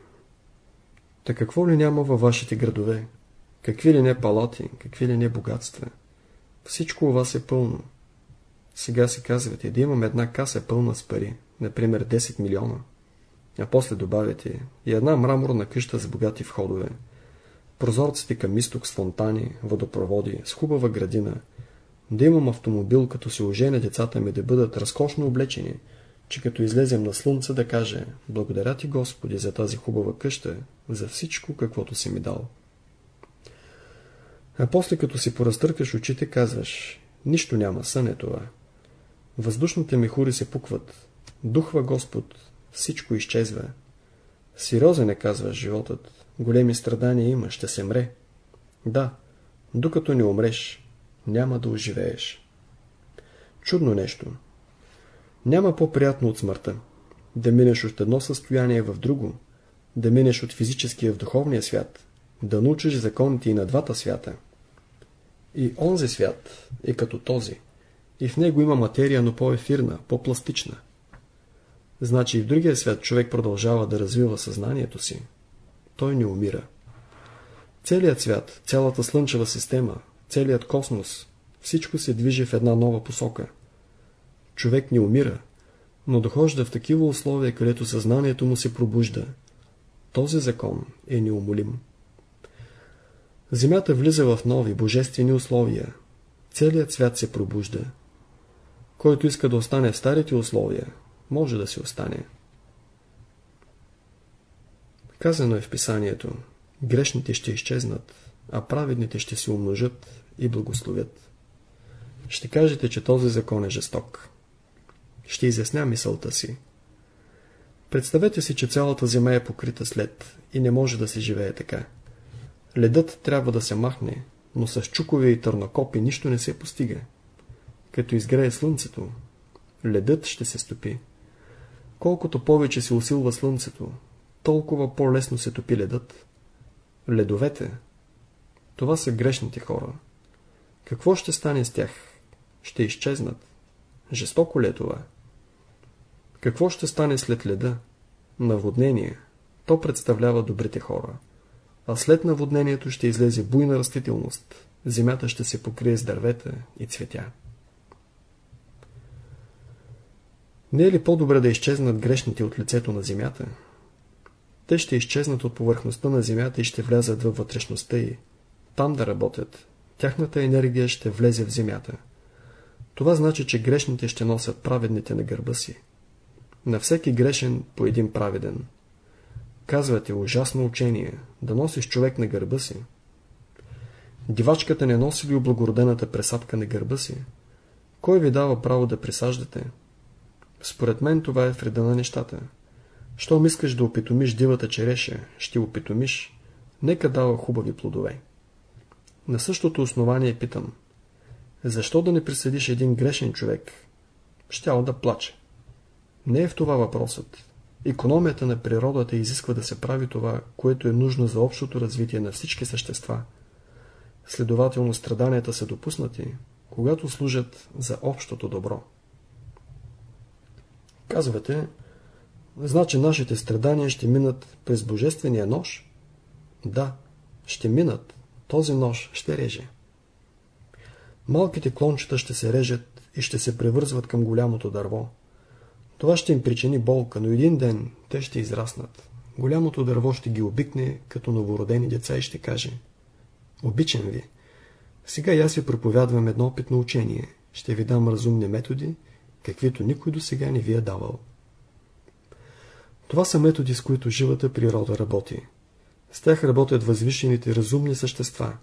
Та какво ли няма във вашите градове? Какви ли не палати, какви ли не богатства? Всичко у вас е пълно. Сега се казвате, да имам една каса пълна с пари, например 10 милиона. А после добавяте и една мраморна къща с богати входове. Прозорците към изток с фонтани, водопроводи, с хубава градина. Да имам автомобил, като се оженя децата ми да бъдат разкошно облечени, че като излезем на слънце да каже Благодаря ти, Господи, за тази хубава къща, за всичко, каквото си ми дал. А после като си поразтъркаш очите, казваш, нищо няма, сън е това. Въздушните мехури се пукват, духва Господ, всичко изчезва. Сериозен е, казваш, животът. Големи страдания има, ще се мре. Да, докато не умреш, няма да оживееш. Чудно нещо. Няма по-приятно от смъртта. Да минеш от едно състояние в друго, да минеш от физическия в духовния свят, да научиш законите и на двата свята. И онзи свят е като този. И в него има материя, но по-ефирна, по-пластична. Значи и в другия свят човек продължава да развива съзнанието си. Той не умира. Целият свят, цялата слънчева система, целият космос, всичко се движи в една нова посока. Човек не умира, но дохожда в такива условия, където съзнанието му се пробужда. Този закон е неумолим. Земята влиза в нови, божествени условия. Целият свят се пробужда. Който иска да остане в старите условия, може да си остане. Казано е в писанието, грешните ще изчезнат, а праведните ще се умножат и благословят. Ще кажете, че този закон е жесток. Ще изясня мисълта си. Представете си, че цялата земя е покрита след и не може да се живее така. Ледът трябва да се махне, но с чукове и търнокопи нищо не се постига. Като изгрее слънцето, ледът ще се стопи. Колкото повече се усилва слънцето, толкова по-лесно се топи ледът. Ледовете, това са грешните хора. Какво ще стане с тях? Ще изчезнат. Жестоко ли е това? Какво ще стане след леда? Наводнение. То представлява добрите хора. А след наводнението ще излезе буйна растителност. Земята ще се покрие с дървета и цветя. Не е ли по-добре да изчезнат грешните от лицето на земята? Те ще изчезнат от повърхността на земята и ще влязат във вътрешността й. Там да работят. Тяхната енергия ще влезе в земята. Това значи, че грешните ще носят праведните на гърба си. На всеки грешен по един праведен. Казвате ужасно учение, да носиш човек на гърба си. Дивачката не носи ли облагородената пресадка на гърба си? Кой ви дава право да присаждате? Според мен това е вреда на нещата. Щом искаш да опитомиш дивата череша, ще опитомиш, нека дава хубави плодове. На същото основание питам. Защо да не присъдиш един грешен човек? Щял да плаче. Не е в това въпросът. Економията на природата изисква да се прави това, което е нужно за общото развитие на всички същества. Следователно страданията са допуснати, когато служат за общото добро. Казвате, значи нашите страдания ще минат през Божествения нож? Да, ще минат. Този нож ще реже. Малките клончета ще се режат и ще се превързват към голямото дърво. Това ще им причини болка, но един ден те ще израснат. Голямото дърво ще ги обикне като новородени деца и ще каже Обичам ви. Сега аз ви проповядвам едно опитно учение. Ще ви дам разумни методи, каквито никой до сега не ви е давал. Това са методи, с които живата природа работи. С тях работят възвишените разумни същества.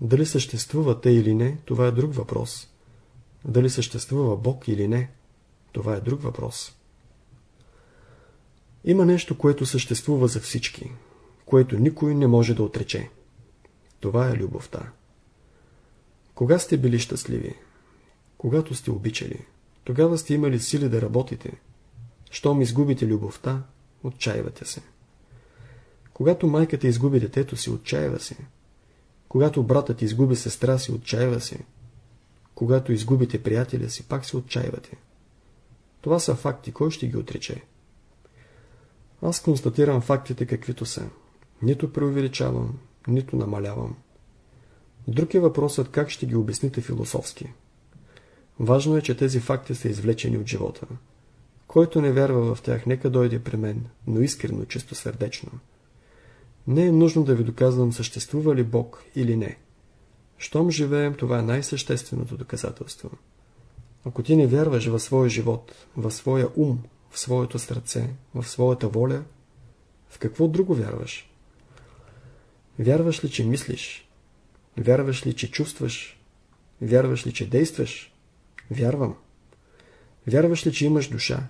Дали съществува те или не, това е друг въпрос. Дали съществува Бог или не, това е друг въпрос. Има нещо, което съществува за всички, което никой не може да отрече. Това е любовта. Кога сте били щастливи? Когато сте обичали. Тогава сте имали сили да работите. Щом изгубите любовта, отчаивате се. Когато майката изгуби детето си, отчаива се. Когато братът изгуби сестра си, отчаива се. Когато изгубите приятеля си, пак се отчаивате. Това са факти, кой ще ги отрече? Аз констатирам фактите каквито са. Нито преувеличавам, нито намалявам. Друг е въпросът как ще ги обясните философски. Важно е, че тези факти са извлечени от живота. Който не вярва в тях, нека дойде при мен, но искрено, чисто сърдечно. Не е нужно да ви доказвам съществува ли Бог или не. Щом живеем, това е най-същественото доказателство. Ако ти не вярваш в своя живот, в своя ум, в своето сърце, в своята воля, в какво друго вярваш? Вярваш ли, че мислиш? Вярваш ли, че чувстваш? Вярваш ли, че действаш? Вярвам. Вярваш ли, че имаш душа?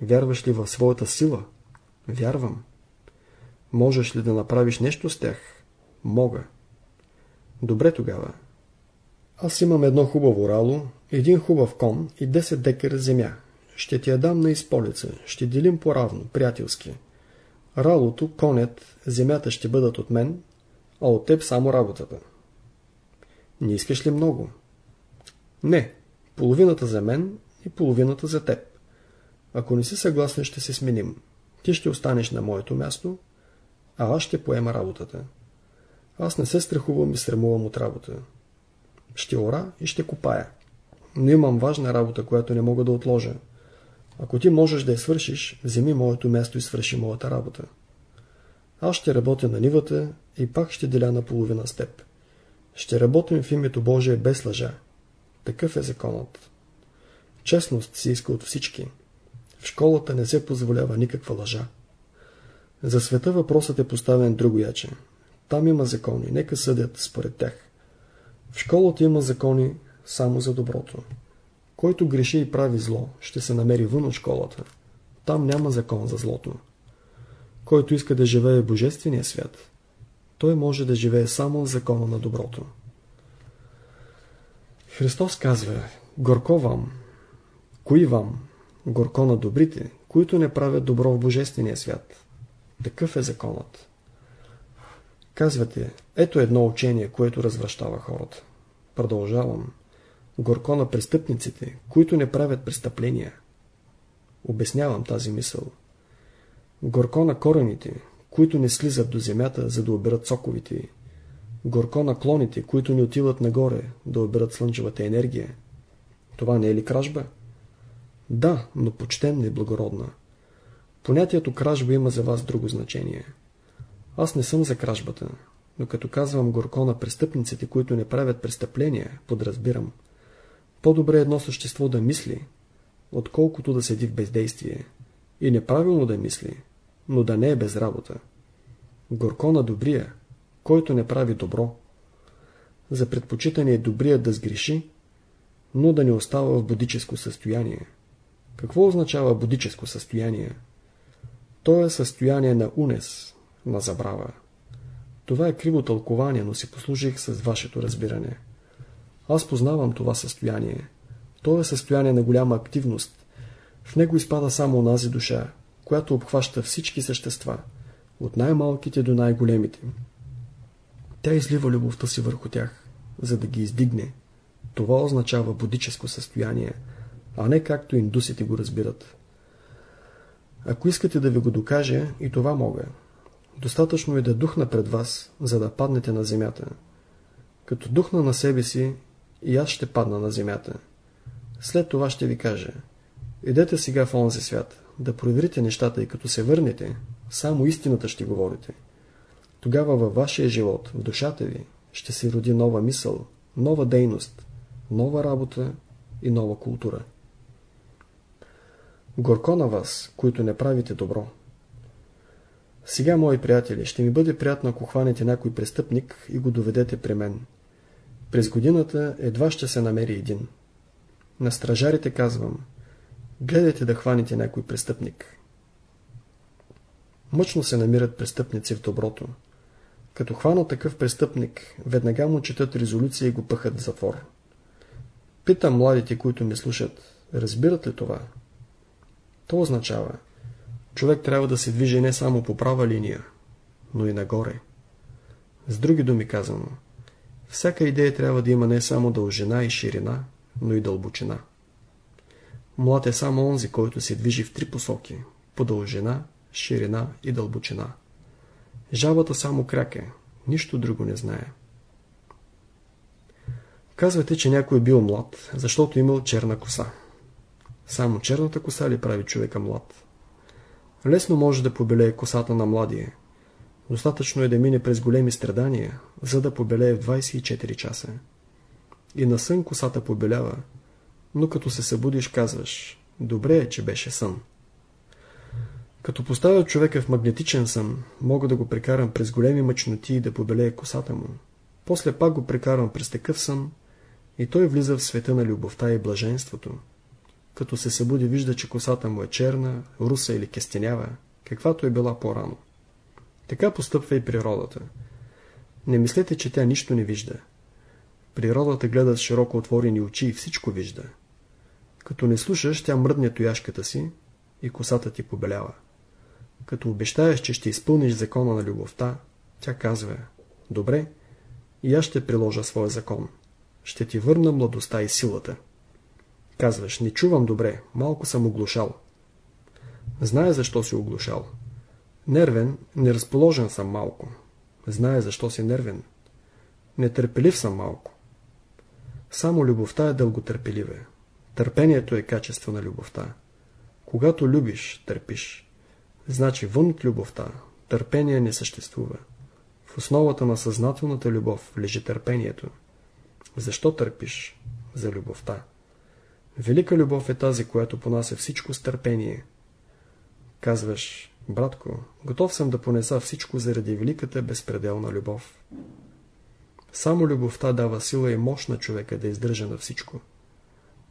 Вярваш ли в своята сила? Вярвам. Можеш ли да направиш нещо с тях? Мога. Добре тогава. Аз имам едно хубаво рало, един хубав кон и 10 декара земя. Ще ти я дам на изполица. Ще делим поравно, приятелски. Ралото, конят, земята ще бъдат от мен, а от теб само работата. Не искаш ли много? Не. Половината за мен и половината за теб. Ако не си съгласен, ще се сменим. Ти ще останеш на моето място, а аз ще поема работата. Аз не се страхувам и срамувам от работа. Ще ора и ще копая. Но имам важна работа, която не мога да отложа. Ако ти можеш да я свършиш, вземи моето място и свърши моята работа. Аз ще работя на нивата и пак ще деля на половина с теб. Ще работим в името Божие без лъжа. Такъв е законът. Честност се иска от всички. В школата не се позволява никаква лъжа. За света въпросът е поставен другояче. Там има закони, нека съдят според тях. В школата има закони само за доброто. Който греши и прави зло, ще се намери вън от школата. Там няма закон за злото. Който иска да живее Божествения свят, той може да живее само в закона на доброто. Христос казва, горко вам, кои вам, горко на добрите, които не правят добро в Божествения свят. Такъв е законът. Казвате, ето едно учение, което развръщава хората. Продължавам. Горко на престъпниците, които не правят престъпления. Обяснявам тази мисъл. Горко на корените, които не слизат до земята, за да оберат соковите. Горко на клоните, които не отиват нагоре, да оберат слънчевата енергия. Това не е ли кражба? Да, но почтенна и благородна. Понятието кражба има за вас друго значение. Аз не съм за кражбата, но като казвам горко на престъпниците, които не правят престъпления, подразбирам. По-добре едно същество да мисли, отколкото да седи в бездействие. И неправилно да мисли, но да не е без работа. Горко на добрия, който не прави добро. За предпочитане е добрия да сгреши, но да не остава в будическо състояние. Какво означава будическо състояние? То е състояние на унес, на забрава. Това е криво тълкование, но си послужих с вашето разбиране. Аз познавам това състояние. То е състояние на голяма активност. В него изпада само онази душа, която обхваща всички същества, от най-малките до най-големите. Тя излива любовта си върху тях, за да ги издигне. Това означава будическо състояние, а не както индусите го разбират. Ако искате да ви го докажа, и това мога. Достатъчно е да духна пред вас, за да паднете на земята. Като духна на себе си, и аз ще падна на земята. След това ще ви кажа. Идете сега в онзи свят, да проверите нещата и като се върнете, само истината ще говорите. Тогава във вашия живот, в душата ви, ще се роди нова мисъл, нова дейност, нова работа и нова култура. Горко на вас, които не правите добро. Сега, мои приятели, ще ми бъде приятно, ако хванете някой престъпник и го доведете при мен. През годината едва ще се намери един. На стражарите казвам, гледайте да хванете някой престъпник. Мъчно се намират престъпници в доброто. Като хвана такъв престъпник, веднага му четат резолюция и го пъхат в затвор. Питам младите, които ме слушат, разбират ли това? То означава, човек трябва да се движи не само по права линия, но и нагоре. С други думи казано, всяка идея трябва да има не само дължина и ширина, но и дълбочина. Млад е само онзи, който се движи в три посоки – по дължина, ширина и дълбочина. Жабата само краке, нищо друго не знае. Казвате, че някой е бил млад, защото имал черна коса. Само черната коса ли прави човека млад? Лесно може да побелее косата на младия. Достатъчно е да мине през големи страдания, за да побелее в 24 часа. И на сън косата побелява, но като се събудиш казваш, добре е, че беше сън. Като поставя човека в магнетичен сън, мога да го прекарам през големи мъчноти и да побелее косата му. После пак го прекарвам през такъв сън и той влиза в света на любовта и блаженството. Като се събуди, вижда, че косата му е черна, руса или кестенява, каквато е била по-рано. Така постъпва и природата. Не мислете, че тя нищо не вижда. Природата гледа с широко отворени очи и всичко вижда. Като не слушаш, тя мръдне тояшката си и косата ти побелява. Като обещаеш, че ще изпълниш закона на любовта, тя казва, добре, и аз ще приложа своя закон. Ще ти върна младостта и силата. Казваш, не чувам добре, малко съм оглушал. Знае защо си оглушал. Нервен, неразположен съм малко. Знае защо си нервен. Нетърпелив съм малко. Само любовта е дълготърпелива. Търпението е качество на любовта. Когато любиш, търпиш. Значи вън от любовта, търпение не съществува. В основата на съзнателната любов лежи търпението. Защо търпиш? За любовта. Велика любов е тази, която понася всичко с търпение. Казваш, братко, готов съм да понеса всичко заради великата безпределна любов. Само любовта дава сила и мощ на човека да издържа на всичко.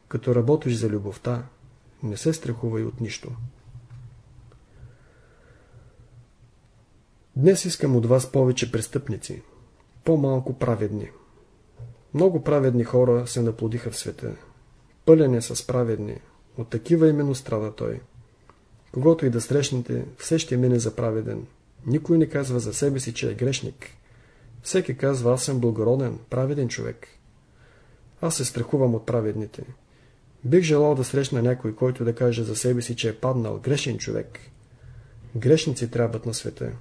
Като работиш за любовта, не се страхувай от нищо. Днес искам от вас повече престъпници, по-малко праведни. Много праведни хора се наплодиха в света. Пълен е с праведни. От такива именно страда той. Когато и да срещнете, все ще мине за праведен. Никой не казва за себе си, че е грешник. Всеки казва, аз съм благороден, праведен човек. Аз се страхувам от праведните. Бих желал да срещна някой, който да каже за себе си, че е паднал грешен човек. Грешници трябват на света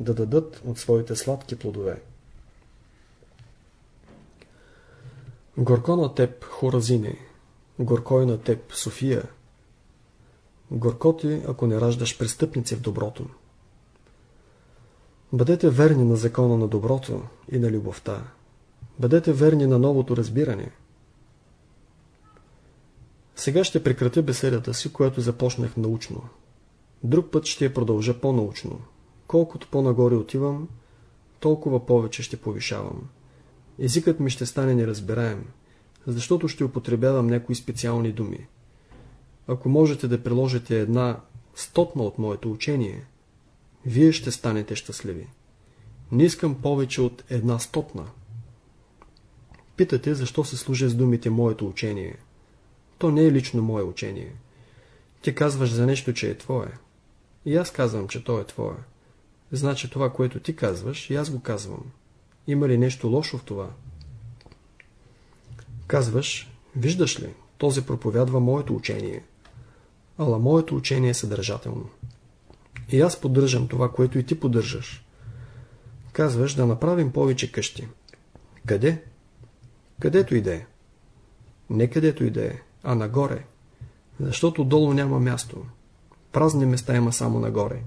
да дадат от своите сладки плодове. Горко на теб, Хоразине, горко на теб, София. Горко ти, ако не раждаш престъпници в доброто. Бъдете верни на закона на доброто и на любовта. Бъдете верни на новото разбиране. Сега ще прекратя беседата си, която започнах научно. Друг път ще я продължа по-научно. Колкото по-нагоре отивам, толкова повече ще повишавам. Езикът ми ще стане неразбираем, защото ще употребявам някои специални думи. Ако можете да приложите една стотна от моето учение, вие ще станете щастливи. Не искам повече от една стотна. Питате, защо се служа с думите моето учение. То не е лично мое учение. Ти казваш за нещо, че е твое. И аз казвам, че то е твое. Значи това, което ти казваш, и аз го казвам. Има ли нещо лошо в това? Казваш, виждаш ли, този проповядва моето учение. Ала моето учение е съдържателно. И аз поддържам това, което и ти поддържаш. Казваш да направим повече къщи. Къде? Където и да е. Не където и да е, а нагоре. Защото долу няма място. Празни места има само нагоре.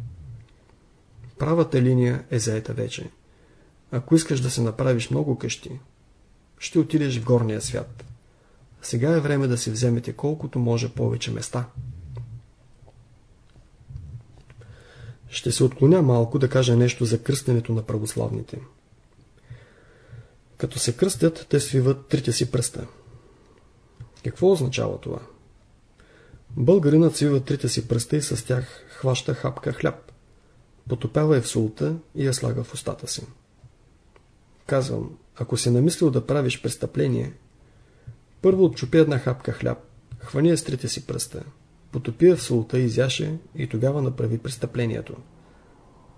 Правата линия е заета вече. Ако искаш да се направиш много къщи, ще отидеш в горния свят. Сега е време да си вземете колкото може повече места. Ще се отклоня малко да кажа нещо за кръстенето на православните. Като се кръстят, те свиват трите си пръста. Какво означава това? Българинът свива трите си пръста и с тях хваща хапка хляб. Потопява я в султа и я слага в устата си. Казвам, ако си намислил да правиш престъпление, първо отчупи една хапка хляб, хвани я с трите си пръста, потопи в султа, изяше и тогава направи престъплението.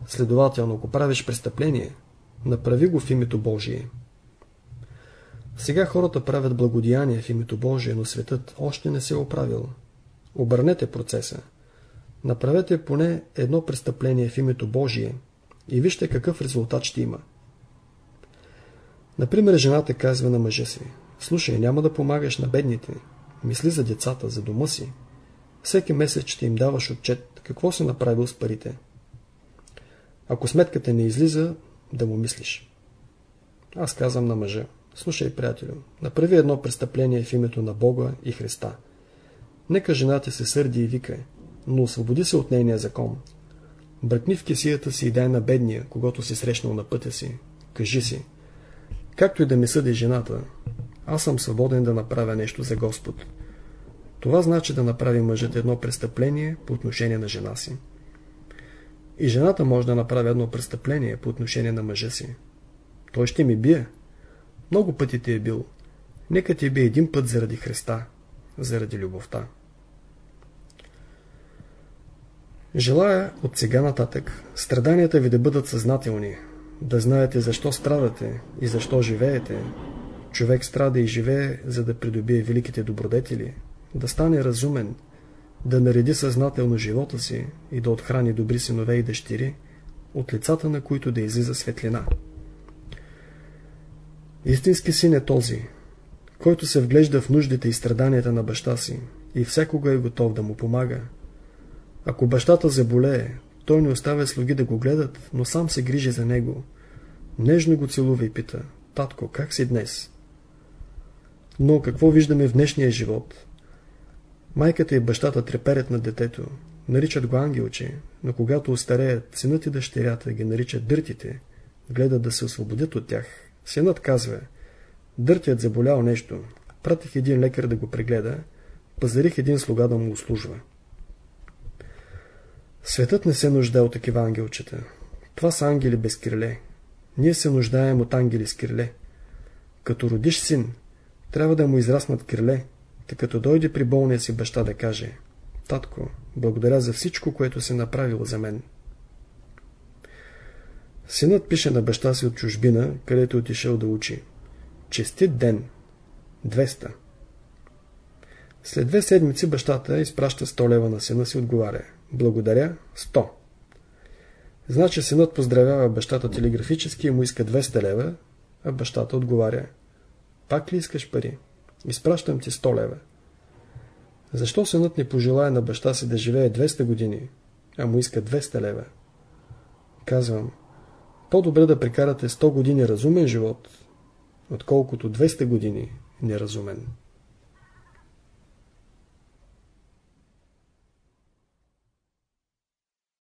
Следователно, ако правиш престъпление, направи го в името Божие. Сега хората правят благодеяние в името Божие, но светът още не се е оправил. Обърнете процеса. Направете поне едно престъпление в името Божие и вижте какъв резултат ще има. Например, жената казва на мъжа си, слушай, няма да помагаш на бедните, мисли за децата, за дома си. Всеки месец ще им даваш отчет какво си направил с парите. Ако сметката не излиза, да му мислиш. Аз казвам на мъжа, слушай, приятелю, направи едно престъпление в името на Бога и Христа. Нека жената се сърди и вика, но освободи се от нейния закон. Бръкни в кесията си и дай на бедния, когато си срещнал на пътя си. Кажи си, Както и да ми съди жената, аз съм свободен да направя нещо за Господ. Това значи да направи мъжът едно престъпление по отношение на жена си. И жената може да направи едно престъпление по отношение на мъжа си. Той ще ми бие. Много пъти ти е бил. Нека ти бие един път заради Христа, заради любовта. Желая от сега нататък страданията ви да бъдат съзнателни, да знаете защо страдате и защо живеете. Човек страда и живее, за да придобие великите добродетели, да стане разумен, да нареди съзнателно живота си и да отхрани добри синове и дъщери, от лицата на които да излиза светлина. Истински син е този, който се вглежда в нуждите и страданията на баща си и всякога е готов да му помага. Ако бащата заболее, той не оставя слуги да го гледат, но сам се грижи за него. Нежно го целува и пита, татко, как си днес? Но какво виждаме в днешния живот? Майката и бащата треперят на детето, наричат го ангелче, но когато остареят, синът и дъщерята ги наричат дъртите, гледат да се освободят от тях. Синът казва, дъртият заболял нещо, пратих един лекар да го прегледа, пазарих един слуга да му услужва. Светът не се нуждае от такива ангелчета. Това са ангели без криле. Ние се нуждаем от ангели с криле. Като родиш син, трябва да му израснат криле, като дойде при болния си баща да каже Татко, благодаря за всичко, което си направил за мен. Синът пише на баща си от чужбина, където отишъл да учи. Честит ден! 200. След две седмици бащата изпраща 100 лева на сина си отговаря. Благодаря, 100. Значи синът поздравява бащата телеграфически и му иска 200 лева, а бащата отговаря. Пак ли искаш пари? Изпращам ти 100 лева. Защо синът не пожелая на баща си да живее 200 години, а му иска 200 лева? Казвам, по-добре да прекарате 100 години разумен живот, отколкото 200 години неразумен.